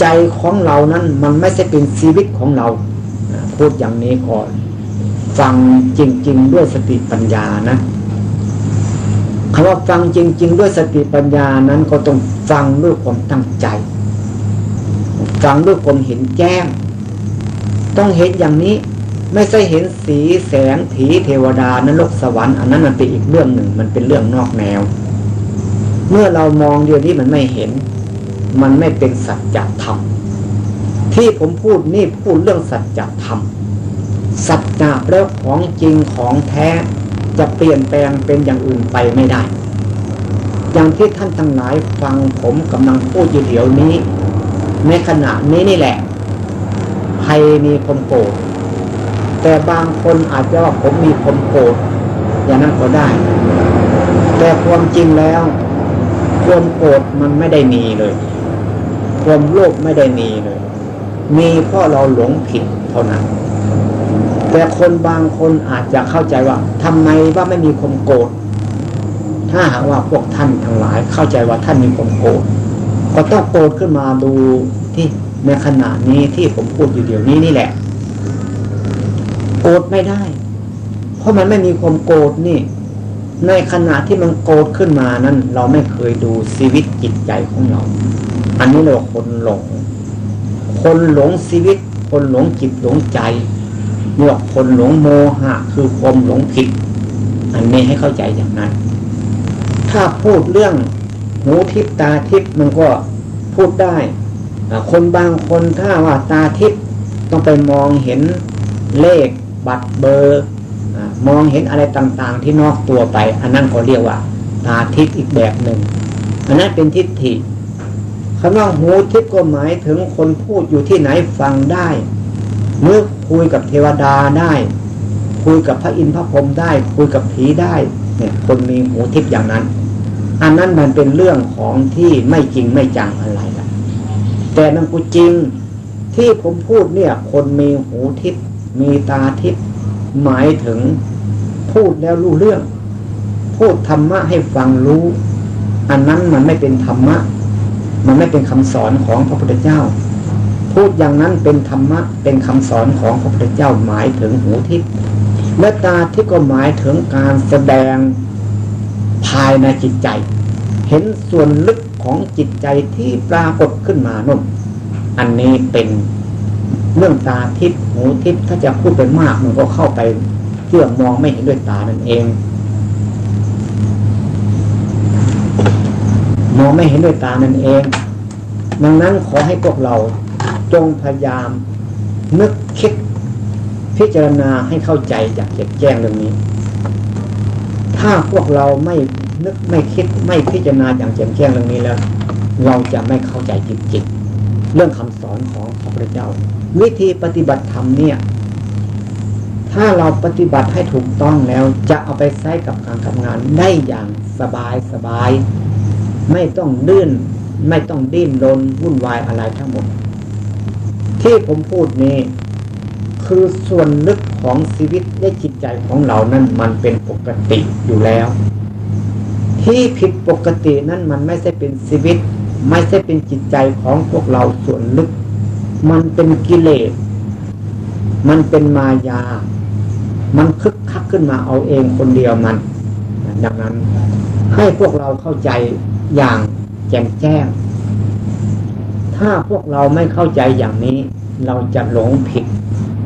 Speaker 1: ใจของเรานั้นมันไม่ใช่เป็นชีวิตของเราพูดอย่างนี้ก่อนฟังจริง ๆ ด้วยสติปัญญานะคำว่าฟังจริง ๆ ด้วยสติปัญญานั้นก็ต้องฟังด้วยความตั้งใจ ฟังด้วยความเห็นแจ้ง ต้องเห็นอย่างนี้ไม่ใช่เห็นสีแสงผีเทวดานรกสวรรค์อันนั้นมันเป็นอีกเรื่องหนึ่งมันเป็นเรื่องนอกแนว เมื่อเรามองเดียวนี้มันไม่เห็น มันไม่เป็นสัจธรรมที่ผมพูดนี่พูดเรื่องสัจธรรมสัจจะแล้วของจริงของแท้จะเปลี่ยนแปลงเป็นอย่างอื่นไปไม่ได้ อย่างที่ท่านทั้งหลายฟังผมกำลังพูดอยู่เดี๋ยวนี้ ในขณะนี้นี่แหละใครมีคนโกรธแต่บางคนอาจจะว่าผมมีความโกรธอย่างนั้นก็ได้ แต่ความจริงแล้ว ความโกรธมันไม่ได้มีเลย ความโลภไม่ได้มีเลย มีเพราะเราหลงผิดเท่านั้น แต่คนบางคนอาจจะเข้าใจว่าทำไมว่าไม่มีความโกรธถ้าหากว่าพวกท่านทั้งหลายเข้าใจว่าท่านมีความโกรธ ก็ต้องโกรธขึ้นมาดูที่ในขณะนี้ที่ผมพูดอยู่เดี๋ยวนี้นี่แหละโกรธไม่ได้ เพราะมันไม่มีความโกรธนี่ ในขณะที่มันโกรธขึ้นมานั้น เราไม่เคยดูชีวิตจิตใจของเรา อันนี้เราคนหลง คนหลงชีวิต คนหลงจิตหลงใจเรียกคนหลงโมหะ คือความหลงผิด อันนี้ให้เข้าใจอย่างนั้น ถ้าพูดเรื่อง หูทิพตาทิพมันก็พูดได้ คนบางคนถ้าว่าตาทิพต้องไปมองเห็นเลขบัตรเบอร์มองเห็นอะไรต่างๆ ที่นอกตัวไป อันนั้นเขาเรียกว่า ตาทิพอีกแบบหนึ่งอันนั้นเป็นทิฏฐิคำว่าหูทิพก็หมายถึงคนพูดอยู่ที่ไหนฟังได้เมื่อคุยกับเทวดาได้ คุยกับพระอินทร์พระพรหมได้ คุยกับผีได้ เนี่ยคนมีหูทิพย์อย่างนั้น อันนั้นมันเป็นเรื่องของที่ไม่จริงไม่จังอะไรละแต่มันกูจริงที่ผมพูดเนี่ย คนมีหูทิพย์มีตาทิพย์หมายถึงพูดแล้วรู้เรื่อง พูดธรรมะให้ฟังรู้ อันนั้นมันไม่เป็นธรรมะ มันไม่เป็นคำสอนของพระพุทธเจ้า พูดอย่างนั้นเป็นธรรมะ เป็นคำสอนของพระพุทธเจ้าหมายถึงหูทิพย์และตาที่ก็หมายถึงการแสดง ภายในจิตใจ เห็นส่วนลึกของจิตใจที่ปรากฏขึ้นมานุ่นอันนี้เป็นเรื่องตาทิพย์หูทิพย์ถ้าจะพูดไปมากมันก็เข้าไปเชื่อมองไม่เห็นด้วยตานั่นเอง มองไม่เห็นด้วยตานั่นเอง ดังนั้นขอให้พวกเราจงพยายามนึกคิดพิจารณาให้เข้าใจจากเจ็บแจ้งเรื่องนี้ ถ้าพวกเราไม่นึกไม่คิดไม่พิจารณาอย่างแจ่มแจ้งเรื่องนี้แล้ว เราจะไม่เข้าใจจริงๆเรื่องคำสอนของพระพุทธเจ้า วิธีปฏิบัติธรรมเนี่ย ถ้าเราปฏิบัติให้ถูกต้องแล้ว จะเอาไปใช้กับการทำงานได้อย่างสบายสบาย ไม่ต้องดื้นไม่ต้องดิ้นรนวุ่นวายอะไรทั้งหมด ที่ผมพูดนี้ คือส่วนลึกของชีวิตและจิตใจของเรานั้นมันเป็นปกติอยู่แล้ว ที่ผิดปกตินั้นมันไม่ใช่เป็นชีวิต ไม่ใช่เป็นจิตใจของพวกเราส่วนลึก มันเป็นกิเลส มันเป็นมายา มันคึกคักขึ้นมาเอาเองคนเดียวมัน ดังนั้นให้พวกเราเข้าใจอย่างแจ่มแจ้ง ถ้าพวกเราไม่เข้าใจอย่างนี้ เราจะหลงผิด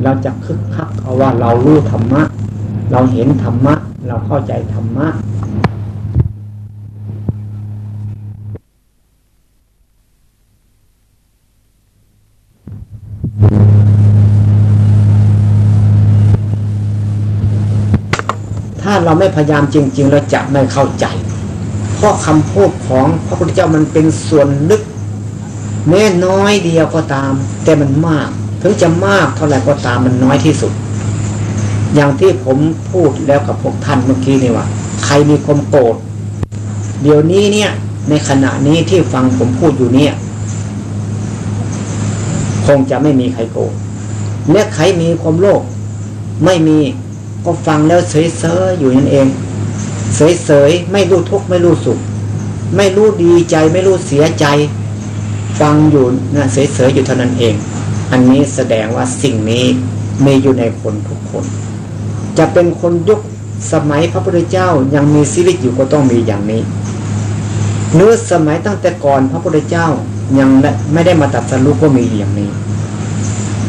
Speaker 1: เราจะคึกคักเอาว่าเรารู้ธรรมะ เราเห็นธรรมะ เราเข้าใจธรรมะถ้าเราไม่พยายามจริง ๆ เราจะไม่เข้าใจ เพราะคำพูดของพระพุทธเจ้ามันเป็นส่วนลึกแม้น้อยเดียวก็ตาม แต่มันมาก ถึงจะมากเท่าไหร่ก็ตามมันน้อยที่สุด อย่างที่ผมพูดแล้วกับพวกท่านเมื่อกี้นี่ว่า ใครมีความโกรธเดี๋ยวนี้เนี่ย ในขณะนี้ที่ฟังผมพูดอยู่เนี่ย คงจะไม่มีใครโกรธและใครมีความโลภไม่มีก็ฟังแล้วเฉยๆอยู่นั่นเองเฉยๆไม่รู้ทุกข์ไม่รู้สุข ไม่รู้ดีใจไม่รู้เสียใจ ฟังอยู่นะเฉยๆอยู่เท่านั้นเอง อันนี้แสดงว่าสิ่งนี้มีอยู่ในคนทุกคน จะเป็นคนยุคสมัยพระพุทธเจ้ายังมีชีวิตอยู่ก็ต้องมีอย่างนี้เนื้อสมัยตั้งแต่ก่อนพระพุทธเจ้ายังไม่ได้มาตัดสรุปก็มีอย่างนี้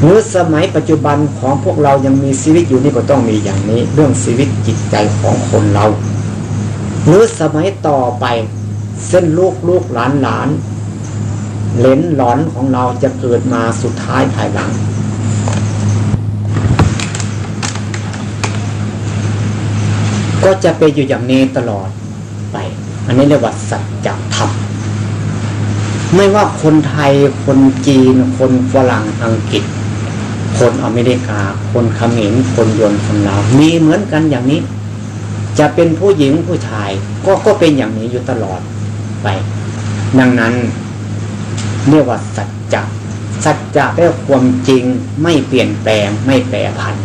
Speaker 1: หรือสมัยปัจจุบันของพวกเรายังมีชีวิตอยู่นี่ก็ต้องมีอย่างนี้ เรื่องชีวิตจิตใจของคนเรา หรือสมัยต่อไป เส้นลูกลูกหลานหลาน เลนหลอนของเราจะเกิดมาสุดท้ายภายหลัง ก็จะไปอยู่อย่างนี้ตลอดไป อันนี้เรียกว่าสัจธรรมไม่ว่าคนไทยคนจีน คนฝรั่งอังกฤษ คนอเมริกา คนเขมรคนยนคนลาวมีเหมือนกันอย่างนี้ จะเป็นผู้หญิงผู้ชาย ก็ก็เป็นอย่างนี้อยู่ตลอดไป ดังนั้น เรียกว่าสัจจะสัจจะแปลความจริงไม่เปลี่ยนแปลงไม่แปรผัน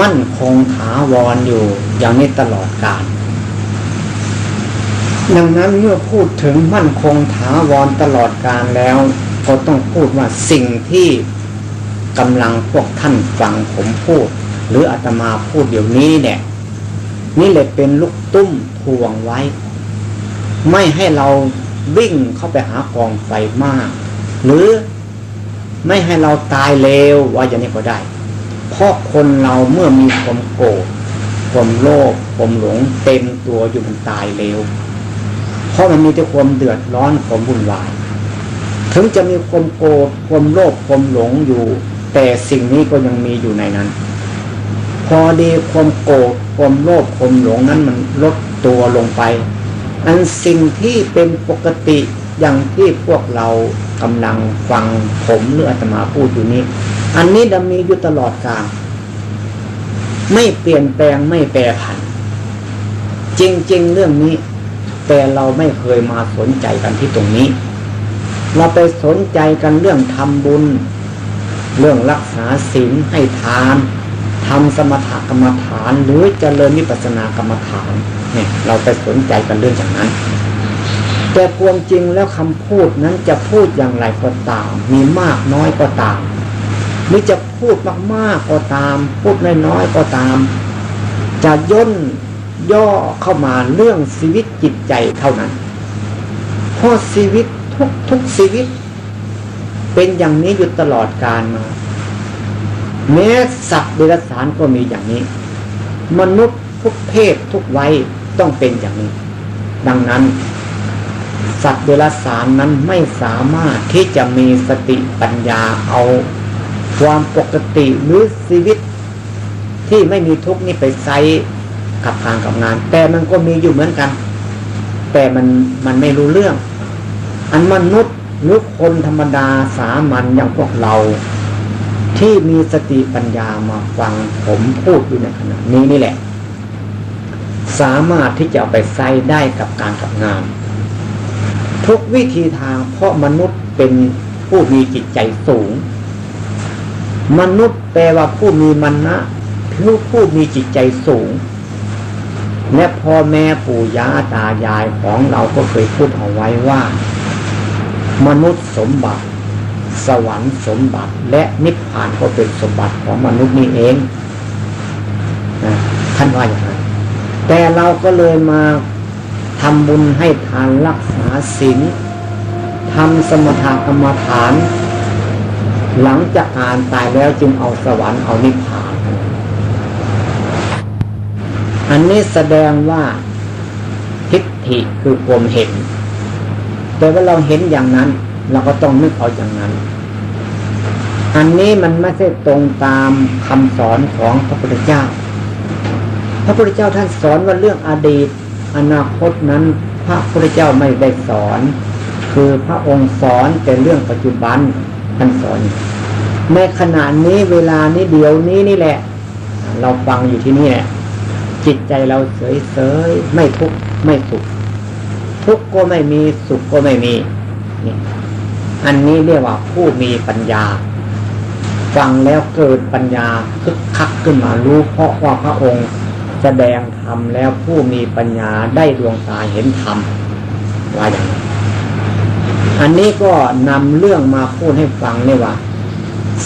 Speaker 1: มั่นคงถาวรออยู่อย่างนี้ตลอดกาลดังนั้นเมื่อพูดถึงมั่นคงถาวรตลอดกาลแล้ว ก็ต้องพูดว่าสิ่งที่กำลังพวกท่านฟังผมพูด หรืออาตมาพูดเดี๋ยวนี้เนี่ย นี่เลยเป็นลูกตุ้มทวงไว้ ไม่ให้เรา วิ่งเข้าไปหากองไฟมาก หรือไม่ให้เราตายเร็วว่าอย่างนี้ก็ได้ เพราะคนเราเมื่อมีความโกรธความโลภความหลงเต็มตัวอยู่มันตายเร็ว เพราะมันมีแต่ความเดือดร้อนความวุ่นวายถึงจะมีความโกรธความโลภความหลงอยู่ แต่สิ่งนี้ก็ยังมีอยู่ในนั้น พอดีความโกรธความโลภความหลงนั้นมันลดตัวลงไป อันสิ่งที่เป็นปกติอย่างที่พวกเรากำลังฟังผมหรืออาตมาพูดอยู่นี้ อันนี้ดำมีอยู่ตลอดกาลไม่เปลี่ยนแปลงไม่แปรผัน จริง ๆ เรื่องนี้ แต่เราไม่เคยมาสนใจกันที่ตรงนี้ เราไปสนใจกันเรื่องทำบุญ เรื่องรักษาศีลให้ทาน ทำสมถกรรมฐาน หรือเจริญวิปัสสนากรรมฐานเนี่ยเราไปสนใจกันเรื่องอย่างนั้น แต่ความจริงแล้วคำพูดนั้นจะพูดอย่างไรก็ตาม มีมากน้อยก็ตามหรือจะพูดมากๆก็ตาม พูดน้อยๆก็ตาม จะย่นย่อเข้ามาเรื่องชีวิตจิตใจเท่านั้นเพราะชีวิตทุกทุกชีวิต เป็นอย่างนี้อยู่ตลอดการมา แม้สัตว์เดรัจฉานก็มีอย่างนี้ มนุษย์ทุกเพศทุกวัยต้องเป็นอย่างนี้ ดังนั้น สัตว์เดรัจฉานนั้นไม่สามารถที่จะมีสติปัญญาเอา ความปกติหรือชีวิต ที่ไม่มีทุกข์นี่ไปใช้กับทางกับงาน แต่มันก็มีอยู่เหมือนกัน แต่มันมันไม่รู้เรื่อง อันมนุษย์หรือคนธรรมดาสามัญอย่างพวกเรา ที่มีสติปัญญามาฟังผมพูดอยู่ในขณะนี้นี่แหละ สามารถที่จะเอาไปใช้ได้กับการทำงาน ทุกวิธีทางเพราะมนุษย์เป็นผู้มีจิตใจสูง มนุษย์แปลว่าผู้มีมันนะคือผู้มีจิตใจสูง และพ่อแม่ปู่ย่าตายายของเราก็เคยพูดเอาไว้ว่า มนุษย์สมบัติ สวรรค์สมบัติ และนิพพานก็เป็นสมบัติของมนุษย์นี่เองนะท่านว่าอย่างไรแต่เราก็เลยมาทำบุญให้ทานรักษาศีลทำสมถกรรมฐาน หลังจากอ่านตายแล้วจึงเอาสวรรค์เอานิพพาน อันนี้แสดงว่าทิฏฐิคือความเห็น แต่ว่าเราเห็นอย่างนั้น เราก็ต้องนึกเอาอย่างนั้น อันนี้มันไม่ใช่ตรงตามคำสอนของพระพุทธเจ้า พระพุทธเจ้าท่านสอนว่าเรื่องอดีต อนาคตนั้น พระพุทธเจ้าไม่ได้สอน คือพระองค์สอนแต่เรื่องปัจจุบันท่านสอนในขณะนี้เวลานี้เดี๋ยวนี้นี่แหละ เราฟังอยู่ที่นี่แหละจิตใจเราเฉยเฉยไม่ทุกข์ไม่สุข ทุกข์ก็ไม่มีสุขก็ไม่มีนี่ อันนี้เรียกว่าผู้มีปัญญา ฟังแล้วเกิดปัญญาคึกคักขึ้นมารู้เพราะว่าพระองค์แสดงธรรมแล้วผู้มีปัญญาได้ดวงตาเห็นธรรมว่าอย่างนั้อันนี้ก็นำเรื่องมาพูดให้ฟังเนี่ยว่า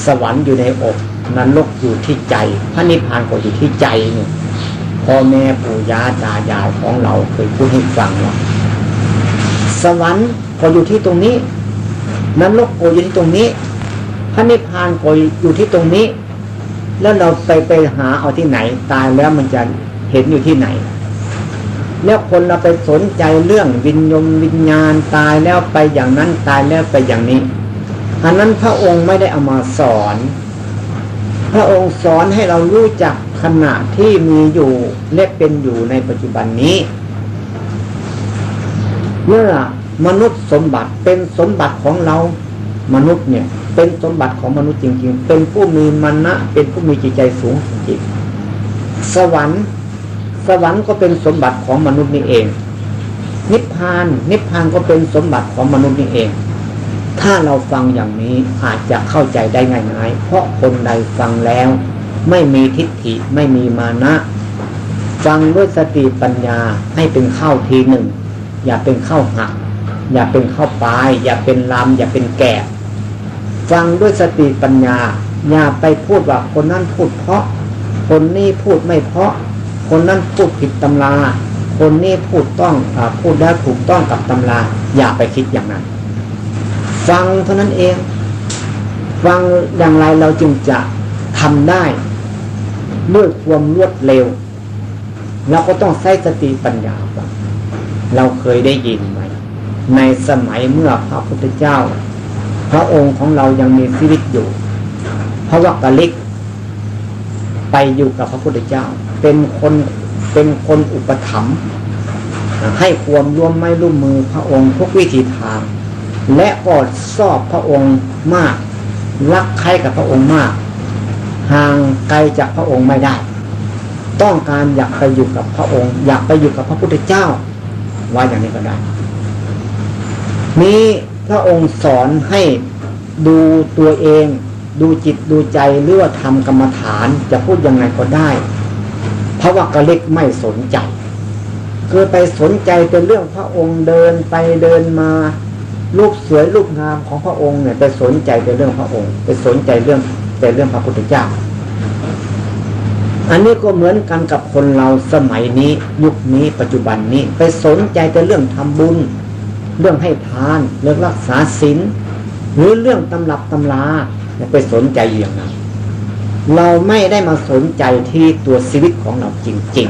Speaker 1: สวรรค์อยู่ในอกนรกอยู่ที่ใจ พระนิพพานก็อยู่ที่ใจเนี่ยพ่อแม่ปู่ย่าตายายของเราเคยพูดให้ฟังว่าสวรรค์ก็อยู่ที่ตรงนี้ นรกก็อยู่ที่ตรงนี้ พระนิพพานโกอยู่ที่ตรงนี้ แล้วเราไปไปหาเอาที่ไหน ตายแล้วมันจะเห็นอยู่ที่ไหน แล้วคนเราไปสนใจเรื่องวิญญงวิญญาณตายแล้วไปอย่างนั้นตายแล้วไปอย่างนี้อันนั้นพระองค์ไม่ได้เอามาสอน พระองค์สอนให้เรารู้จักขณะที่มีอยู่และเป็นอยู่ในปัจจุบันนี้ เมื่อ มนุษย์สมบัติเป็นสมบัติของเรามนุษย์เนี่ย เป็นสมบัติของมนุษย์จริง ๆ เป็นผู้มีมณะเป็นผู้มีจิตใจสูงจริงสวรรค์สวรรค์ก็เป็นสมบัติของมนุษย์นี่เอง นิพพาน นิพพานก็เป็นสมบัติของมนุษย์นี่เอง ถ้าเราฟังอย่างนี้อาจจะเข้าใจได้ง่ายๆเพราะคนใดฟังแล้ว ไม่มีทิฏฐิไม่มีมานะ ฟังด้วยสติปัญญาให้เป็นข้าวทีหนึ่ง อย่าเป็นข้าวหัก อย่าเป็นข้าวปลาย อย่าเป็นลำอย่าเป็นแกะฟังด้วยสติปัญญา อย่าไปพูดว่าคนนั้นพูดเพราะ คนนี้พูดไม่เพราะ คนนั้นพูดผิดตำรา คนนี้พูดต้องอพูดแล้ถูกต้องกับตำรา อย่าไปคิดอย่างนั้น ฟังเท่านั้นเอง ฟังอย่างไรเราจึงจะทำได้ด้วยความรวดเร็วเราก็ต้องใช้สติปัญญาเราเคยได้ยินไหม ในสมัยเมื่อพระพุทธเจ้า พระองค์ของเรายังมีชีวิตอยู่ พระวักกะลิก ไปอยู่กับพระพุทธเจ้า เป็นคนเป็นคนอุปถัมภ์ให้ความร่วมไม่ร่วมมือพระองค์ทุกวิธีทาง และก็ชอบพระองค์มาก รักใครกับพระองค์มาก ห่างไกลจากพระองค์ไม่ได้ ต้องการอยากไปอยู่กับพระองค์ อยากไปอยู่กับพระพุทธเจ้าว่าอย่างนี้ก็ได้ นี้พระองค์สอนให้ดูตัวเอง ดูจิตดูใจหรือว่าทำกรรมฐานจะพูดยังไงก็ได้เพราะว่ากระเล็กไม่สนใจ คือไปสนใจเป็นเรื่องพระองค์เดินไปเดินมารูปสวยรูปงามของพระองค์เนี่ยไปสนใจแต่เรื่องพระองค์ ไปสนใจเรื่องแต่เรื่องพระพุทธเจ้า อันนี้ก็เหมือนกันกับคนเราสมัยนี้ยุคนี้ปัจจุบันนี้ ไปสนใจแต่เรื่องทำบุญ เรื่องให้ทาน เรื่องรักษาศีลหรือเรื่องตำรับตำราไปสนใจอย่างนั้นเราไม่ได้มาสนใจที่ตัวชีวิตของเราจริง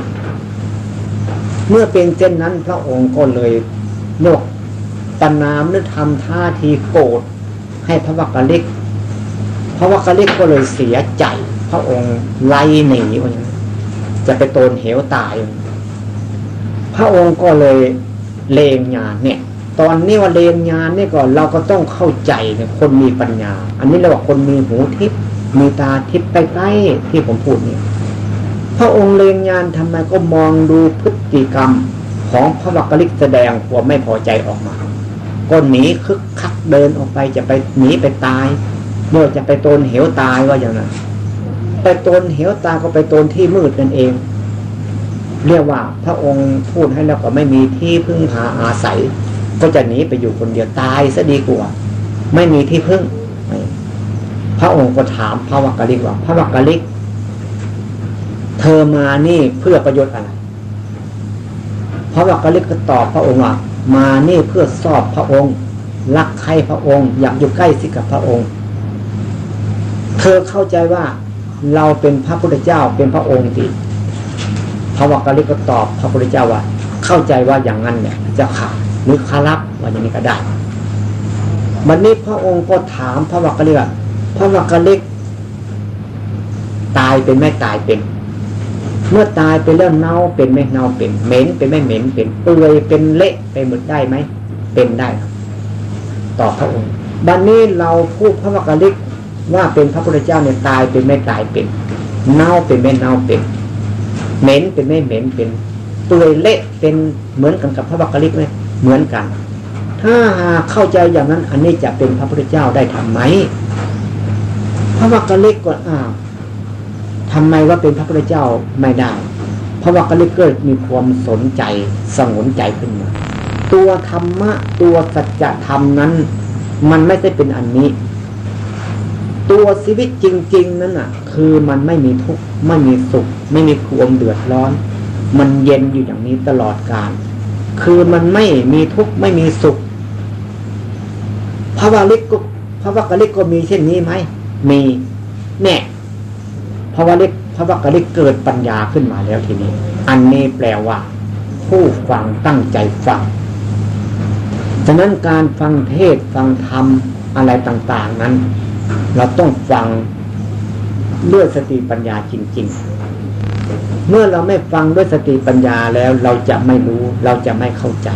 Speaker 1: ๆ เมื่อเป็นเช่นนั้นพระองค์ก็เลยโยกปนามหรือทำท่าทีโกรธให้พระวักกะเล็กพระวักกะเล็กก็เลยเสียใจ พระองค์ไล่หนีวันจะไปโตนเหวตาย พระองค์ก็เลยเลงงานเนี่ย ตอนนี้ว่าเลงงานนี่ก่อนเราก็ต้องเข้าใจเนี่ยคนมีปัญญา อันนี้เราบอกคนมีหูทิพย์มีตาทิพย์ใกล้ๆที่ผมพูดเนี่ยพระองค์เลงงานทำไมก็มองดูพฤติกรรมของพระวักกลิกแสดงความไม่พอใจออกมาก็หนีคึกคักเดินออกไปจะไปหนีไปตายเมื่อจะไปตนเหวตายว่าอย่างนั้นไปตนเหวตายก็ไปตนที่มืดนั่นเอง เรียกว่าพระองค์พูดให้แล้วก็ไม่มีที่พึ่งหาอาศัย ก็จะหนีไปอยู่คนเดียวตายซะดีกว่า ไม่มีที่พึ่งพระองค์ก็ถามพระวักกะลิกว่า พระวักกะลิก เธอมานี่เพื่อประโยชน์อะไรพระวักกะลิกก็ตอบพระองค์ว่า มานี่เพื่อสอบพระองค์ รักใครพระองค์ อยากอยู่ใกล้ชิกับพระองค์ เธอเข้าใจว่าเราเป็นพระพุทธเจ้าเป็นพระองค์สิพระวักกะลิกก็ตอบพระพุทธเจ้าว่า เข้าใจว่าอย่างนั้นเนี่ยจะขาด หรือคารับว่าอย่างนี้ก็ได้วันนี้พระองค์ก็ถามพระวักกะลิกพระวักกะลิกตายเป็นไม่ตายเป็น เมื่อตายไปแล้วเน่าเป็นไม่เน่าเป็นเหม็นเป็นไม่เหม็นเป็นเปื่อยเป็นเละไปหมดได้ไหมเป็นได้ครับต่อพระองค์บันนี้เราพูดพระวักกะลิกว่าเป็นพระพุทธเจ้าเนี่ยตายเป็นไม่ตายเป็น เน่าเป็นไม่เน่าเป็น เหม็นเป็นไม่เหม็นเป็นเปื่อยเละเป็นเหมือนกันกับพระวักกะลิกไหม เหมือนกัน ถ้าหาเข้าใจอย่างนั้น อันนี้จะเป็นพระพุทธเจ้าได้ทำไหมพระวักกะลิกก็อ้าวทำไมว่าเป็นพระพุทธเจ้าไม่ได้พระวักกะลิกเกิดมีความสนใจสงนใจขึ้นมา ตัวธรรมะตัวสัจธรรมนั้น มันไม่ได้เป็นอันนี้ ตัวชีวิตจริง ๆ นั้นอะ คือมันไม่มีทุกข์ไม่มีสุข ไม่มีความเดือดร้อน มันเย็นอยู่อย่างนี้ตลอดกาล คือมันไม่มีทุกข์ไม่มีสุขพระวาลิกก็พระวักลิกก็มีเช่นนี้ไหมมีแน่พระวาลิกพระวักลิกเกิดปัญญาขึ้นมาแล้วทีนี้ อันนี้แปลว่า ผู้ฟังตั้งใจฟังฉะนั้นการฟังเทศฟังธรรมอะไรต่าง ๆ นั้น เราต้องฟังด้วยสติปัญญาจริง ๆ เมื่อเราไม่ฟังด้วยสติปัญญาแล้วเราจะไม่รู้ เราจะไม่เข้าใจ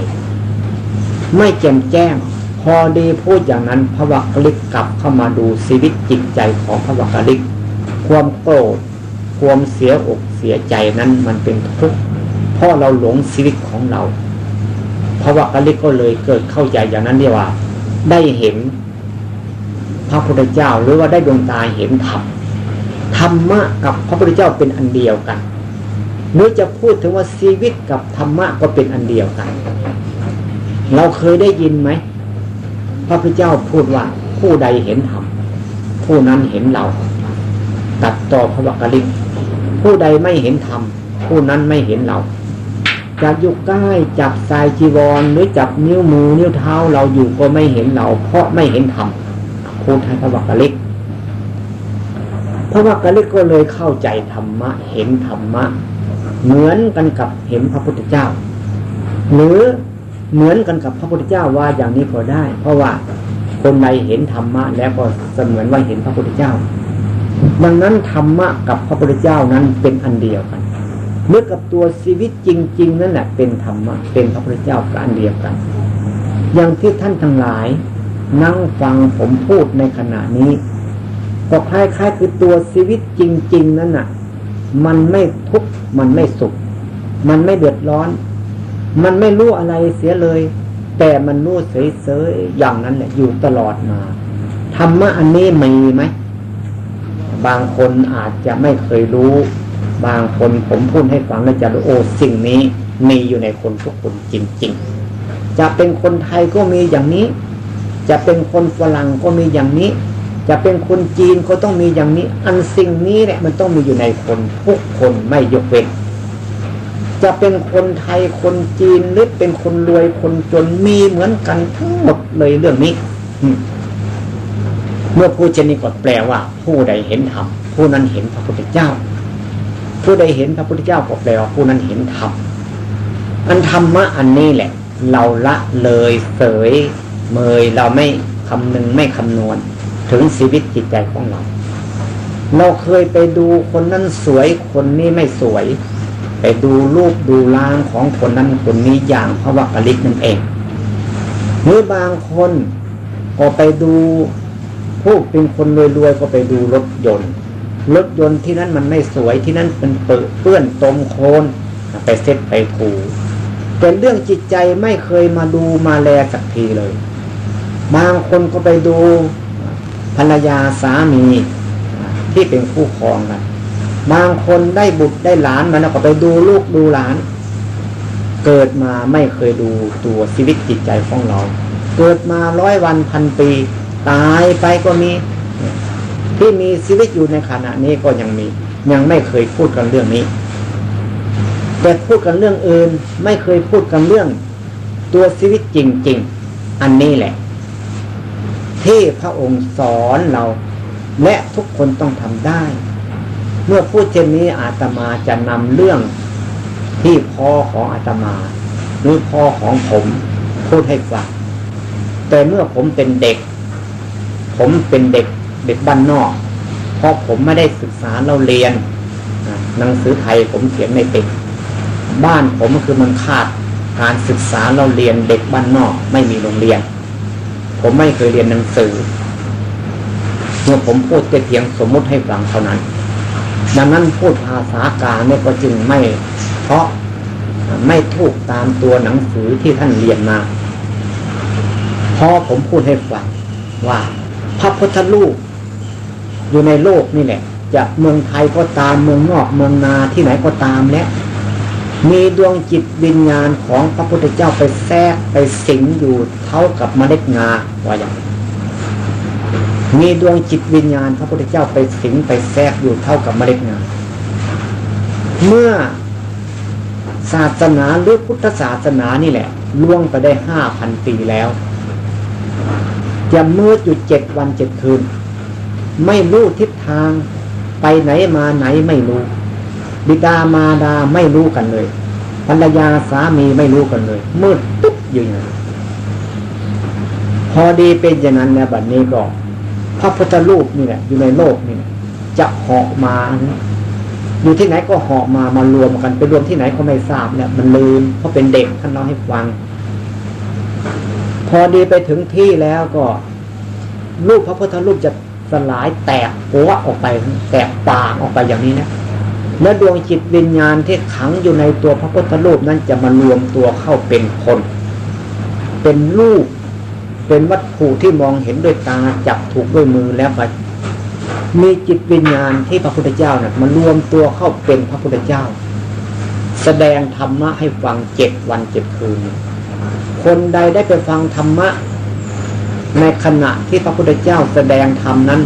Speaker 1: ไม่แจ่มแจ้ง พอดีพูดอย่างนั้นพระวักลิกกลับเข้ามาดูชีวิตจิตใจของพระวักลิก ความโกรธความเสียอกเสียใจนั้นมันเป็นทุกข์เพราะเราหลงชีวิตของเราพระวักลิกก็เลยเกิดเข้าใจอย่างนั้นเรียกว่า ได้เห็น พระพุทธเจ้าหรือว่าได้ดวงตาเห็นธรรมธรรมะกับพระพุทธเจ้าเป็นอันเดียวกัน หรือจะพูดถึงว่าชีวิตกับธรรมะก็เป็นอันเดียวกัน เราเคยได้ยินไหมพระพุทธเจ้าพูดว่าผู้ใดเห็นธรรมผู้นั้นเห็นเรา ตัดต่อพระวักกลิกผู้ใดไม่เห็นธรรมผู้นั้นไม่เห็นเราจะอยู่ใกล้จับสายจีวรหรือจับนิ้วมือนิ้วเท้าเราอยู่ก็ไม่เห็นเรา เพราะไม่เห็นธรรมพูดให้พระวักกลิกพระวักกลิกก็เลยเข้าใจธรรมะ เห็นธรรมะ เหมือนกันกับเห็นพระพุทธเจ้า หรือเหมือนกันกับพระพุทธเจ้าว่าอย่างนี้พอได้ เพราะว่าคนใดเห็นธรรมะ แล้วก็เสมือนว่าเห็นพระพุทธเจ้า ดังนั้นธรรมะกับพระพุทธเจ้านั้นเป็นอันเดียวกันเมื่อกับตัวชีวิตจริง ๆ นั่นแหละเป็นธรรมะเป็นพระพุทธเจ้ากันอันเดียวกัน อย่างที่ท่านทั้งหลาย นั่งฟังผมพูดในขณะนี้ ก็คล้ายๆคือตัวชีวิตจริง ๆ นั่นน่ะ มันไม่ทุกข์มันไม่สุข มันไม่เดือดร้อน มันไม่รู้อะไรเสียเลย แต่มันรู้เฉยๆอย่างนั้นแหละอยู่ตลอดมาธรรมะอันนี้มีไหมบางคนอาจจะไม่เคยรู้ บางคนผมพูดให้ฟังแล้วจะรู้โอ้สิ่งนี้มีอยู่ในคนทุกคนจริง ๆ จะเป็นคนไทยก็มีอย่างนี้ จะเป็นคนฝรั่งก็มีอย่างนี้ จะเป็นคนจีนก็ต้องมีอย่างนี้ อันสิ่งนี้เนี่ยมันต้องมีอยู่ในคนทุกคนไม่ยกเว้นจะเป็นคนไทยคนจีนหรือเป็นคนรวยคนจนมีเหมือนกันทั้งหมดเลยเรื่องนี้เมื่อผู้เช่นนี้ก็แปลว่า ผู้ใดเห็นธรรมผู้นั้นเห็นพระพุทธเจ้า ผู้ใดเห็นพระพุทธเจ้าก็แปลว่าผู้นั้นเห็นธรรมอันธรรมะอันนี้แหละ เราละเลยเสยเมยเราไม่คำนึงไม่คำนวณ ถึงชีวิตจิตใจของเรา เราเคยไปดูคนนั้นสวยคนนี้ไม่สวย ไปดูรูปดูร่างของคนนั้นคนนี้อย่างพระวักลิกนั่นเองหรือบางคนก็ไปดูผู้เป็นคนรวยๆก็ไปดูรถยนต์รถยนต์ที่นั้นมันไม่สวยที่นั้นเป็นเปื้อนตมโคลนไปเซ็ตไปถูเป็นเรื่องจิตใจไม่เคยมาดูมาแลสักทีเลย บางคนก็ไปดู ภรรยาสามีที่เป็นคู่ครองกันบางคนได้บุตรได้หลานมาแล้วก็ไปดูลูกดูหลาน เกิดมาไม่เคยดูตัวชีวิตจิตใจของเรา เกิดมาร้อยวันพันปี ตายไปก็มี ที่มีชีวิตอยู่ในขณะนี้ก็ยังมี ยังไม่เคยพูดกันเรื่องนี้ แต่พูดกันเรื่องอื่น ไม่เคยพูดกันเรื่อง ตัวชีวิตจริง ๆ อันนี้แหละ ที่พระองค์สอนเรา และทุกคนต้องทำได้ เมื่อพูดเช่นนี้อาตมาจะนำเรื่องที่พ่อของอาตมา หรือพ่อของผมพูดให้ฟังแต่เมื่อผมเป็นเด็ก ผมเป็นเด็กเด็กบ้านนอก เพราะผมไม่ได้ศึกษาเราเรียนหนังสือไทยผมเขียนไม่เป็นบ้านผมคือมันขาดการศึกษาเราเรียนเด็กบ้านนอก ไม่มีโรงเรียน ผมไม่เคยเรียนหนังสือ เมื่อผมพูดแต่เพียงสมมุติให้ฟังเท่านั้น ดังนั้นพูดภาษากางเนี่ยก็จึงไม่ เพราะไม่ถูกตามตัวหนังสือที่ท่านเรียนมาพอผมพูดให้ฟังว่า พระพุทธรูปอยู่ในโลกนี่แหละจะเมืองไทยก็ตามเมืองนอกเมืองนาที่ไหนก็ตามแล้ว มีดวงจิตวิญญาณของพระพุทธเจ้าไปแทรกไปสิงอยู่เท่ากับเมล็ดงาว่าอย่างมีดวงจิตวิญญาณพระพุทธเจ้าไปสิงไปแทรกอยู่เท่ากับเมล็ดงาเมื่อศาสนาหรือพุทธศาสนานี่แหละล่วงไปได้ห้าพันปีแล้วจะมืดอยู่เจ็ดวันเจ็ดคืน ไม่รู้ทิศทางไปไหนมาไหนไม่รู้ บิดามารดาไม่รู้กันเลยภรรยาสามีไม่รู้กันเลย มืดตุ๊บอยู่อย่างนั้นพอดีเป็นอย่างนั้นเนี่ยบัดนี้ก็พระพุทธรูปนี่แหละอยู่ในโลกนี่จะเหาะมาอยู่ที่ไหนก็เหาะมามารวมกันไปรวมที่ไหนก็ไม่ทราบเนี่ย มันลืมเพราะเป็นเด็กท่านเล่าให้ฟัง พอดีไปถึงที่แล้วก็ รูปพระพุทธรูปจะสลายแตกหัวออกไป แตกปากออกไปอย่างนี้นะ และดวงจิตวิญญาณที่ขังอยู่ในตัวพระพุทธรูปนั้นจะมารวมตัวเข้าเป็นคน เป็นรูป เป็นวัตถุที่มองเห็นด้วยตาจับถูกด้วยมือแล้วไปมีจิตวิญญาณที่พระพุทธเจ้านะ่ะมันรวมตัวเข้าเป็นพระพุทธเจ้า แสดงธรรมะให้ฟังเจ็ดวันเจ็ดคืน คนใดได้ไปฟังธรรมะ ในขณะที่พระพุทธเจ้าแสดงธรรมนั้น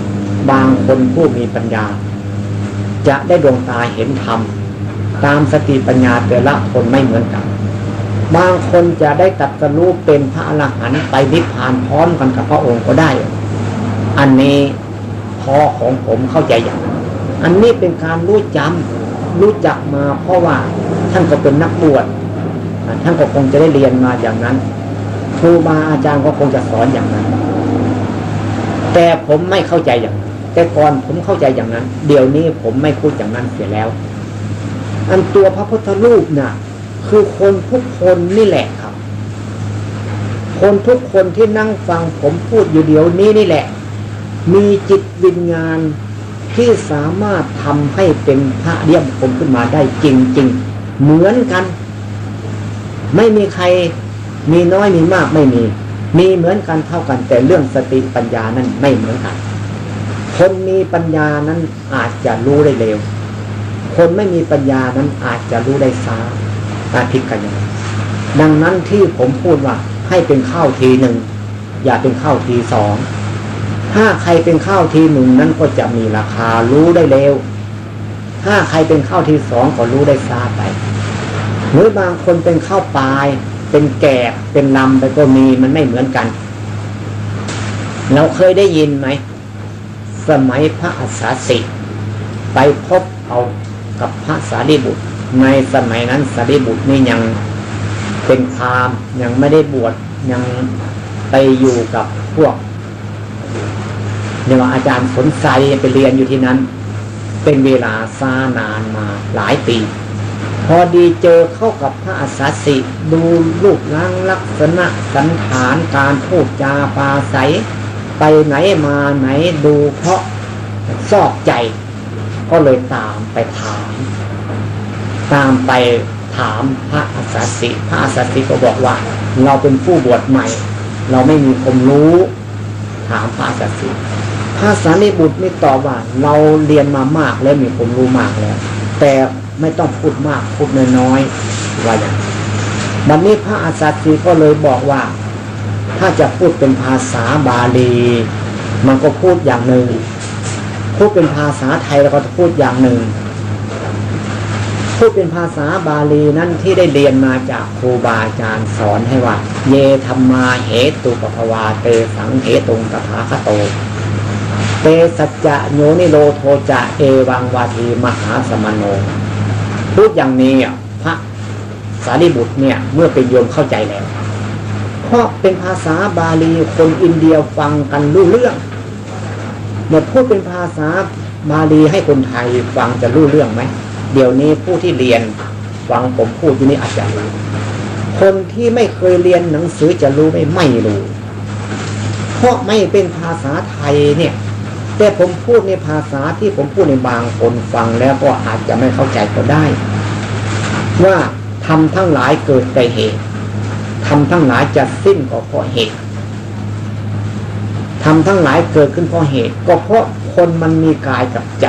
Speaker 1: บางคนผู้มีปัญญา จะได้ดวงตาเห็นธรรมตามสติปัญญาแต่ละคนไม่เหมือนกัน บางคนจะได้ตัดสรู้เป็นพระอรหันต์ไปนิพพานพร้อมกันกับพระองค์ก็ได้ อันนี้พ่อของผมเข้าใจอย่างนั้นอันนี้เป็นการรู้จำรู้จักมาเพราะว่าท่านก็เป็นนักบวชท่านก็คงจะได้เรียนมาอย่างนั้นครูบาอาจารย์ก็คงจะสอนอย่างนั้น แต่ผมไม่เข้าใจอย่างนั้น แต่ก่อนผมเข้าใจอย่างนั้น เดี๋ยวนี้ผมไม่พูดอย่างนั้นเสียแล้ว อันตัวพระพุทธรูปน่ะ คือคนทุกคนนี่แหละครับ คนทุกคนที่นั่งฟังผมพูดอยู่เดี๋ยวนี้นี่แหละ มีจิตวิญญาณที่สามารถทำให้เป็นพระเดี่ยมผมขึ้นมาได้จริง ๆ เหมือนกัน ไม่มีใครมีน้อยมีมากไม่มี มีเหมือนกันเท่ากันแต่เรื่องสติปัญญานั้นไม่เหมือนกัน คนมีปัญญานั้นอาจจะรู้ได้เร็ว คนไม่มีปัญญานั้นอาจจะรู้ได้ช้าการพิกันอย่างดังนั้นที่ผมพูดว่า ให้เป็นข้าวทีหนึ่งอย่าเป็นข้าวทีสองถ้าใครเป็นข้าวทีหนึ่งนั้นก็จะมีราคารู้ได้เร็ว ถ้าใครเป็นข้าวทีสองก็รู้ได้ช้าไปหรือบางคนเป็นข้าวปลาย เป็นแก่เป็นลำไปก็มีมันไม่เหมือนกัน เราเคยได้ยินไหม สมัยพระอัสสาสิไปพบเอากับพระสารีบุตร ในสมัยนั้นสารีบุตรนี่ยังเป็นพรามยังไม่ได้บวชยังไปอยู่กับพวกเนี่ยว่าอาจารย์สนใจไปเรียนอยู่ที่นั้น เป็นเวลาซานานมาหลายปี พอดีเจอเข้ากับพระอัสสิดูรูปร่างลักษณะสันฐานการพูดจาปาใส ไปไหนมาไหนดูเพราะชอบใจ ก็เลยตามไปถาม ตามไปถามพระอัสสิพระอัสสิก็บอกว่า เราเป็นผู้บวชใหม่ เราไม่มีความรู้ ถามพระสัตสีพระสารีบุตรไม่ตอบว่า เราเรียนมามากแล้วมีความรู้มากแล้ว แต่ไม่ต้องพูดมากพูดน้อยๆว่าอย่างบันนี้พระอาสาสีก็เลยบอกว่า ถ้าจะพูดเป็นภาษาบาลี มันก็พูดอย่างหนึ่ง พูดเป็นภาษาไทยเราก็จะพูดอย่างหนึ่ง พูดเป็นภาษาบาลีนั่นที่ได้เรียนมาจากครูบาอาจารย์สอนให้ว่า เยธรรมาเหตุปภวาเตสังเหตุงตถาคโตเตสัจจะโยนิโรโทจะเอวังวาทีมหาสมโนพูดอย่างนี้พระสารีบุตรเนี่ยเมื่อเป็นโยมเข้าใจแล้ว เพราะเป็นภาษาบาลีคนอินเดียฟังกันรู้เรื่องเมื่อพูดเป็นภาษาบาลีให้คนไทยฟังจะรู้เรื่องไหมเดี๋ยวนี้ผู้ที่เรียนฟังผมพูดที่นี้อาจจะรู้คนที่ไม่เคยเรียนหนังสือจะรู้ไม่ไม่รู้ เพราะไม่เป็นภาษาไทยเนี่ย แต่ผมพูดในภาษาที่ผมพูดในบางคนฟังแล้วก็อาจจะไม่เข้าใจก็ได้ ว่าทำทั้งหลายเกิดแต่เหตุ ทำทั้งหลายจะสิ้นก็เพราะเหตุทำทั้งหลายเกิดขึ้นเพราะเหตุ ก็เพราะคนมันมีกายกับใจ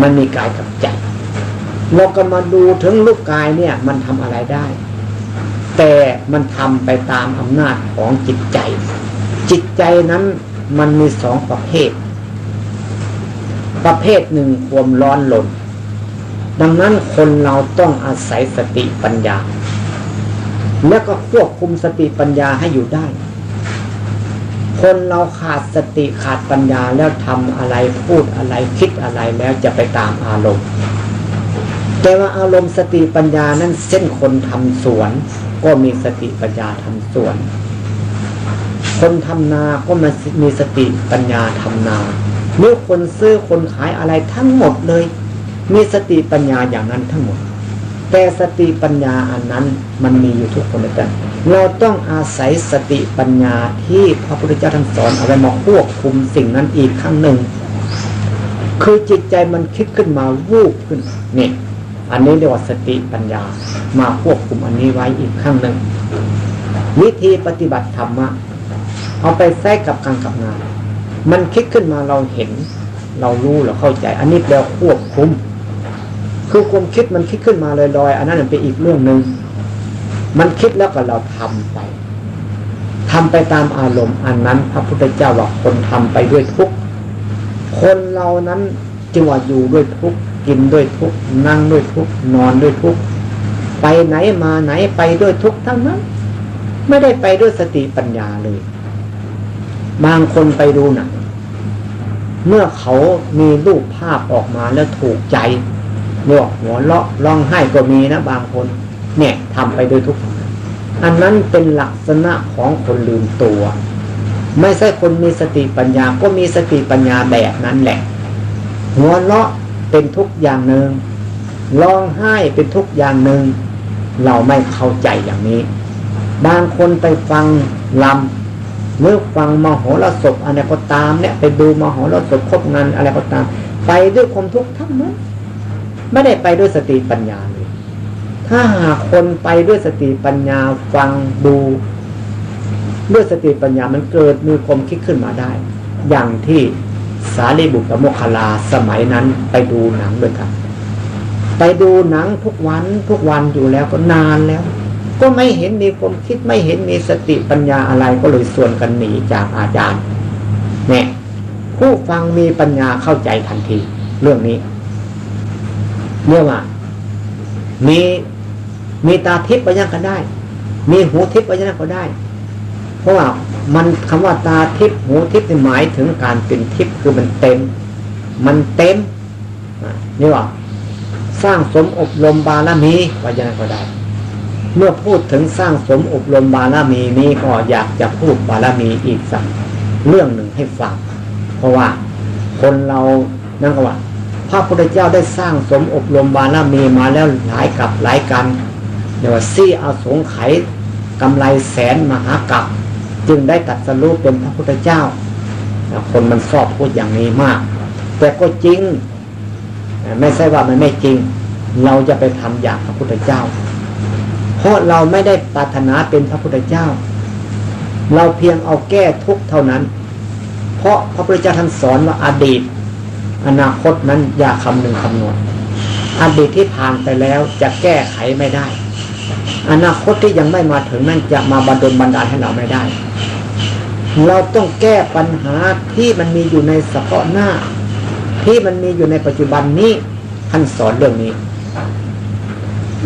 Speaker 1: มันมีกายกับใจ เราก็มาดูถึงลูกกายเนี่ย มันทำอะไรได้ แต่มันทำไปตามอำนาจของจิตใจ จิตใจนั้นมันมีสองประเภท ประเภทหนึ่งความร้อนลนดังนั้นคนเราต้องอาศัยสติปัญญา แล้วก็ควบคุมสติปัญญาให้อยู่ได้ คนเราขาดสติขาดปัญญาแล้วทำอะไรพูดอะไรคิดอะไรแล้วจะไปตามอารมณ์ แต่ว่าอารมณ์สติปัญญานั้นเส้นคนทำสวน ก็มีสติปัญญาทำสวน คนทำนาก็มามีสติปัญญาทำนาเมื่อคนซื้อคนขายอะไรทั้งหมดเลย มีสติปัญญาอย่างนั้นทั้งหมด แต่สติปัญญาอันนั้นมันมีอยู่ทุกคนเลยกันเราต้องอาศัยสติปัญญาที่พระพุทธเจ้าท่านสอนเอาไว้มาควบคุมสิ่งนั้นอีกครั้งหนึ่ง คือจิตใจมันคิดขึ้นมาวูบขึ้นนี่อันนี้เรียกว่าสติปัญญามาควบคุมอันนี้ไว้อีกครั้งหนึ่ง วิธีปฏิบัติธรรมะเอาไปใส่กับการกับงาน มันคิดขึ้นมาเราเห็น เรารู้เราเข้าใจ อันนี้แปลควบคุม คือความคิดมันคิดขึ้นมาลอยๆอันนั้นเป็นอีกเรื่องหนึ่งมันคิดแล้วก็เราทำไปทำไปตามอารมณ์อันนั้น พระพุทธเจ้าบอกคนทำไปด้วยทุกคนเรานั้นจึงว่าอยู่ด้วยทุกกินด้วยทุกนั่งด้วยทุกนอนด้วยทุกไปไหนมาไหนไปด้วยทุกทั้งนั้น ไม่ได้ไปด้วยสติปัญญาเลย บางคนไปดูหนังเมื่อเขามีรูปภาพออกมาแล้วถูกใจ โยกหัวเลาะร้องไห้ก็มีนะบางคน เนี่ยทำไปโดยทุกข์อันนั้นเป็นลักษณะของคนลืมตัว ไม่ใช่คนมีสติปัญญาก็มีสติปัญญาแบบนั้นแหละ หัวเลาะเป็นทุกอย่างหนึ่งร้องไห้เป็นทุกอย่างหนึ่งเราไม่เข้าใจอย่างนี้ บางคนไปฟังลำเมื่อฟังมโหรสพอะไรก็ตามเนี่ย ไปดูมโหรสพครบงานอะไรก็ตาม ไปด้วยความทุกข์ทั้งนั้น ไม่ได้ไปด้วยสติปัญญาเลย ถ้าหากคนไปด้วยสติปัญญาฟังดูด้วยสติปัญญามันเกิดมีความคิดขึ้นมาได้ อย่างที่สารีบุตรโมคลาสมัยนั้นไปดูหนังด้วยกัน ไปดูหนังทุกวันทุกวันอยู่แล้วก็นานแล้ว ก็ไม่เห็นมีความคิดไม่เห็นมีสติปัญญาอะไรก็เลยส่วนกันหนีจากอาจารย์เนี่ยผู้ฟังมีปัญญาเข้าใจทันที เรื่องนี้ เรียว่ามีมีตาทิพย์ไปยังกันได้ มีหูทิพย์ไปยังก็ได้ เพราะว่ามันคำว่าตาทิพย์หูทิพย์หมายถึงการเป็นทิพย์คือมันเต็ม มันเต็มนี่ว่าสร้างสมอบรมบารมีว่ายังก็ได้ เมื่อพูดถึงสร้างสมอบรมบารมีนี้ก็อยากจะพูดบารมีอีกสักเรื่องหนึ่งให้ฟังเพราะว่าคนเรานั่นก็ว่า พระพุทธเจ้าได้สร้างสมอบรมบารมีมาแล้วหลายกับหลายกันเรียกว่าซี่อาสงไขกำไรแสนมหากับ จึงได้ตัดสรุปเป็นพระพุทธเจ้า คนมันชอบพูดอย่างนี้มาก แต่ก็จริง ไม่ใช่ว่ามันไม่จริง เราจะไปทำอย่างพระพุทธเจ้า เพราะเราไม่ได้ปรารถนาเป็นพระพุทธเจ้า เราเพียงเอาแก้ทุกเท่านั้น เพราะพระพุทธเจ้าท่านสอนว่าอดีต อนาคตนั้นอย่าคำหนึ่งคำนวณอดีตที่ผ่านไปแล้วจะแก้ไขไม่ได้ อนาคตที่ยังไม่มาถึงนั่นจะมาบันดลบันดาลให้เราไม่ได้ เราต้องแก้ปัญหาที่มันมีอยู่ในสะพาะหน้า ที่มันมีอยู่ในปัจจุบันนี้ท่านสอนเรื่องนี้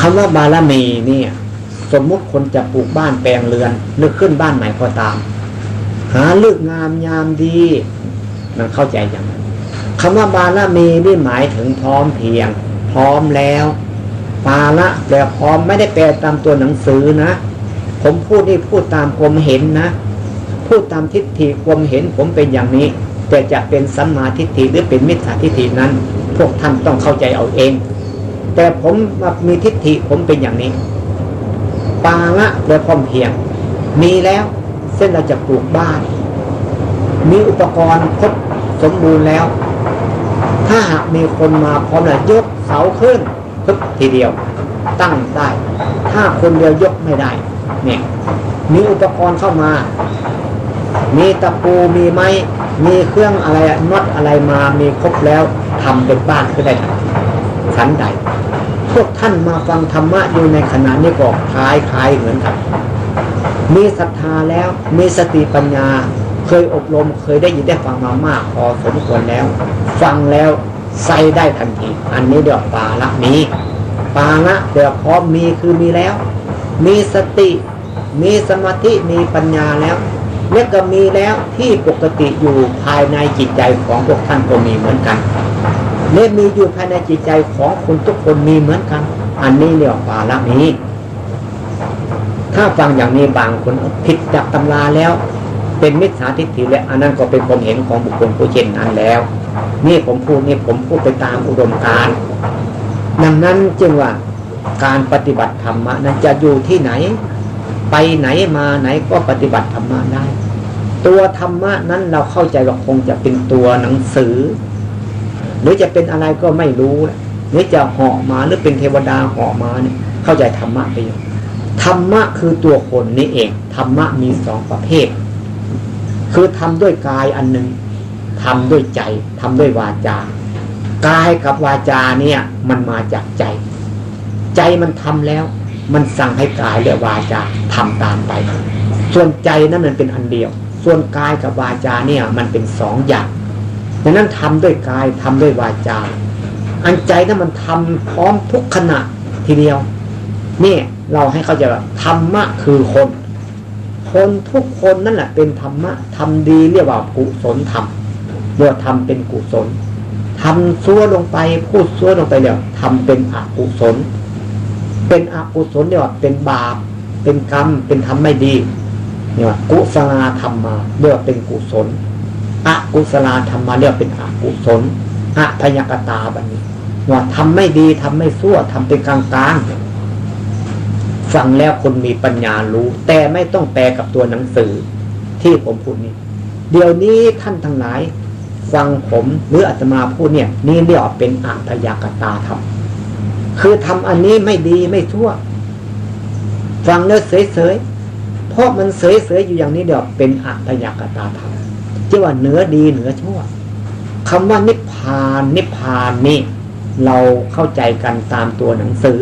Speaker 1: คำว่าบารมีเนี่ย สมมุติคนจะปลูกบ้านแปลงเรือนนึกขึ้นบ้านใหม่ก็ตาม หาเลือกงามยามดี มันเข้าใจอย่างนั้น คำว่าบารมีนี่หมายถึงพร้อมเพียง พร้อมแล้วปาละแปลพร้อมไม่ได้แปลตามตัวหนังสือนะ ผมพูดนี่พูดตามความเห็นนะ พูดตามทิฏฐิความเห็นผมเป็นอย่างนี้ แต่จะเป็นสัมมาทิฏฐิหรือเป็นมิจฉาทิฏฐินั้น พวกท่านต้องเข้าใจเอาเอง แต่ผมมีทิฏฐิผมเป็นอย่างนี้ปาละแปลพร้อมเพียง มีแล้วเส้นเราจะปลูกบ้าน มีอุปกรณ์ครบสมบูรณ์แล้ว ถ้าหากมีคนมาพร้อมเลยยกเสาขึ้นพึบทีเดียว ตั้งได้ถ้าคนเดียวยกไม่ได้ เนี่ย มีอุปกรณ์เข้ามา มีตะปูมีไม้มีเครื่องอะไรน็อตอะไรมามีครบแล้วทำเป็นบ้านก็ได้ทันทีฉันใด พวกท่านมาฟังธรรมะอยู่ในขณะนี้ก็คล้ายคล้ายเหมือนกัน มีศรัทธาแล้วมีสติปัญญา เคยอบรมเคยได้ยินได้ฟังมามาก พอสมควรแล้ว ฟังแล้วใส่ได้ทันที อันนี้เดี๋ยวปาละมีปาละเดี๋ยวพร้อมมีคือมีแล้ว มีสติ มีสมาธิมีปัญญาแล้วและก็มีแล้วที่ปกติอยู่ภายในจิตใจของพวกท่านก็มีเหมือนกันและมีอยู่ภายในจิตใจของคุณทุกคนมีเหมือนกัน อันนี้เรียกปาละมีถ้าฟังอย่างนี้บางคนผิดจากตำราแล้ว เป็นมิจฉาทิฏฐิและอันนั้นก็เป็นความเห็นของบุคคลผู้เช่นนั้นแล้ว นี่ผมพูดนี่ผมพูดไปตามอุดมการณ์ดังนั้นจึงว่าการปฏิบัติธรรมนั้นจะอยู่ที่ไหน ไปไหนมาไหนก็ปฏิบัติธรรมะได้ ตัวธรรมะนั้นเราเข้าใจว่าคงจะเป็นตัวหนังสือ หรือจะเป็นอะไรก็ไม่รู้หรือจะเหาะมาหรือเป็นเทวดาเหาะมาเนี่ยเข้าใจธรรมะไปอยู่ธรรมะคือตัวคนนี่เองธรรมะมีสองประเภท คือทำด้วยกายอันหนึ่งทำด้วยใจทำด้วยวาจากายกับวาจาเนี่ยมันมาจากใจ ใจมันทำแล้ว มันสั่งให้กายและวาจาทำตามไป ส่วนใจนั้นมันเป็นอันเดียว ส่วนกายกับวาจาเนี่ยมันเป็นสองอย่างดังนั้นทำด้วยกายทำด้วยวาจา อันใจนั้นมันทำพร้อมทุกขณะทีเดียวนี่เราให้เขาจว่าธรรมะคือคน คนทุกคนนั่นแหละเป็นธรรมะทำดีเรียกว่ากุศลธรรมเรียกทำเป็นกุศลทำซัวลงไปพูดซัวลงไปเรียทำเป็นอกุศล เป็นอกุศลเรียกว่าเป็นบาป เป็นกรรม เป็นทำไม่ดีเนี่ยกุศลธรรมมาเรียกว่าเป็นกุศลอกุศลธรรมมาเรียกเป็นอกุศลอพยกตาแบบนี้ว่าทำไม่ดีทำไม่ซั่วทำเป็นกลางกลาง ฟังแล้วคนมีปัญญารู้ แต่ไม่ต้องแปลกับตัวหนังสือที่ผมพูดนี้ เดี๋ยวนี้ท่านทั้งหลาย ฟังผมหรืออาตมาพูดเนี่ย นี่เรียกว่าเป็นอัพยากตาธรรมคือทำอันนี้ไม่ดีไม่ชั่ว ฟังแล้วเฉยๆเพราะมันเฉยๆอยู่อย่างนี้เดี๋ยวเป็นอัพยากตาธรรมจะว่าเหนือดีเหนือชั่วคำว่านิพพานนิพพานนี่เราเข้าใจกันตามตัวหนังสือ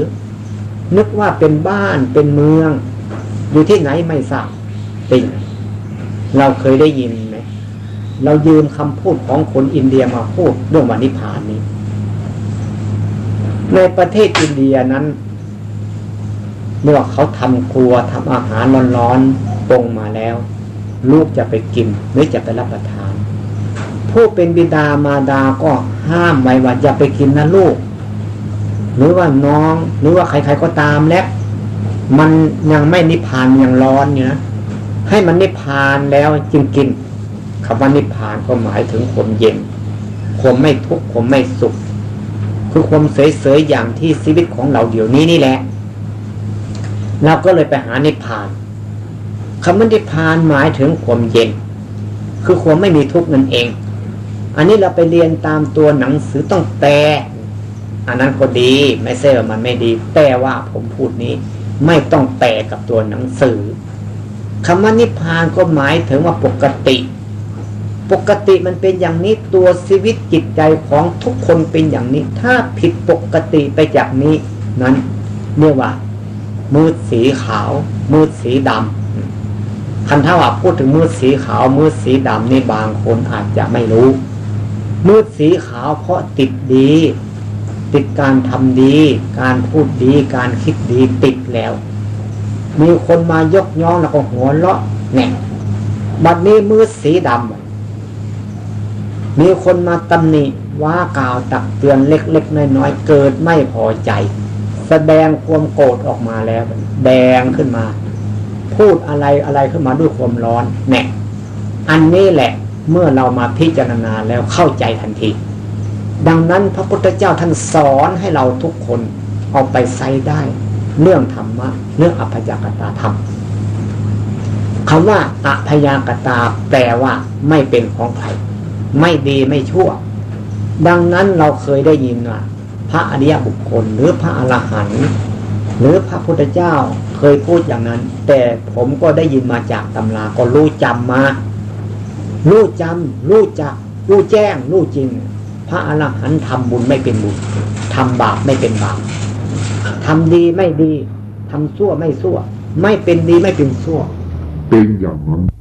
Speaker 1: นึกว่าเป็นบ้านเป็นเมือง อยู่ที่ไหนไม่ทราบเป็นเราเคยได้ยินไหมเรายืมคำพูดของคนอินเดียมาพูดเรื่องวันนิพพานนี้ ในประเทศอินเดียนั้นเมื่อเขาทำครัวทำอาหารร้อนๆปรุงมาแล้ว ลูกจะไปกินหรือจะไปรับประทาน ผู้เป็นบิดามารดาก็ห้ามไว้ว่าอย่าไปกินนะลูก หรือว่าน้องหรือว่าใครๆก็ตามแล้วมันยังไม่นิพพานยังร้อนอยู่นะให้มันนิพพานแล้วจึงกินคำว่านิพพานก็หมายถึงความเย็นความไม่ทุกข์ความไม่สุข คือความเสยๆอย่างที่ชีวิตของเราเดี๋ยวนี้นี่แหละเราก็เลยไปหานิพพานคำว่านิพพานหมายถึงความเย็น คือความไม่มีทุกข์นั่นเอง อันนี้เราไปเรียนตามตัวหนังสือต้องแปล อันนั้นก็ดีไม่ใช่ว่ามันไม่ดี แต่ว่าผมพูดนี้ ไม่ต้องแปลกับตัวหนังสือคำว่านิพพานก็หมายถึงว่าปกติ ปกติมันเป็นอย่างนี้ตัวชีวิตจิตใจของทุกคนเป็นอย่างนี้ ถ้าผิดปกติไปจากนี้ นั้นเรียกว่า มืดสีขาว มืดสีดำคันถ้าว่าพูดถึงมืดสีขาว มืดสีดำนี่บางคนอาจจะไม่รู้ มืดสีขาวเพราะติดดี ติดการทำดี การพูดดี การคิดดีติดแล้ว มีคนมายกย่องแล้วก็หัวเราะเนี่ยบัดนี้มืดสีดำมีคนมาตำหนิว่ากล่าวตักเตือนเล็ก ๆ น้อยๆเกิดไม่พอใจ แสดงความโกรธออกมาแล้ว แดงขึ้นมา พูดอะไรอะไรขึ้นมาด้วยความร้อนเนี่ยอันนี้แหละเมื่อเรามาพิจารณาแล้วเข้าใจทันที ดังนั้นพระพุทธเจ้าท่านสอนให้เราทุกคนเอาไปใช้ได้ เรื่องธรรมะเรื่องอัพยากตาธรรมคำว่าอัพยากตาแปลว่า ไม่เป็นของใครไม่ดีไม่ชั่ว ดังนั้นเราเคยได้ยินว่าพระอริยบุคคลหรือพระอรหันต์หรือพระพุทธเจ้าเคยพูดอย่างนั้น แต่ผมก็ได้ยินมาจากตำราก็รู้จำมา รู้จำรู้จัก รู้แจ้ง รู้จริง พระอรหันต์ทำบุญไม่เป็นบุญทำบาปไม่เป็นบาปทำดีไม่ดีทำชั่วไม่ชั่ว ไม่เป็นดีไม่เป็นชั่ว
Speaker 2: เป็นอย่างนั้น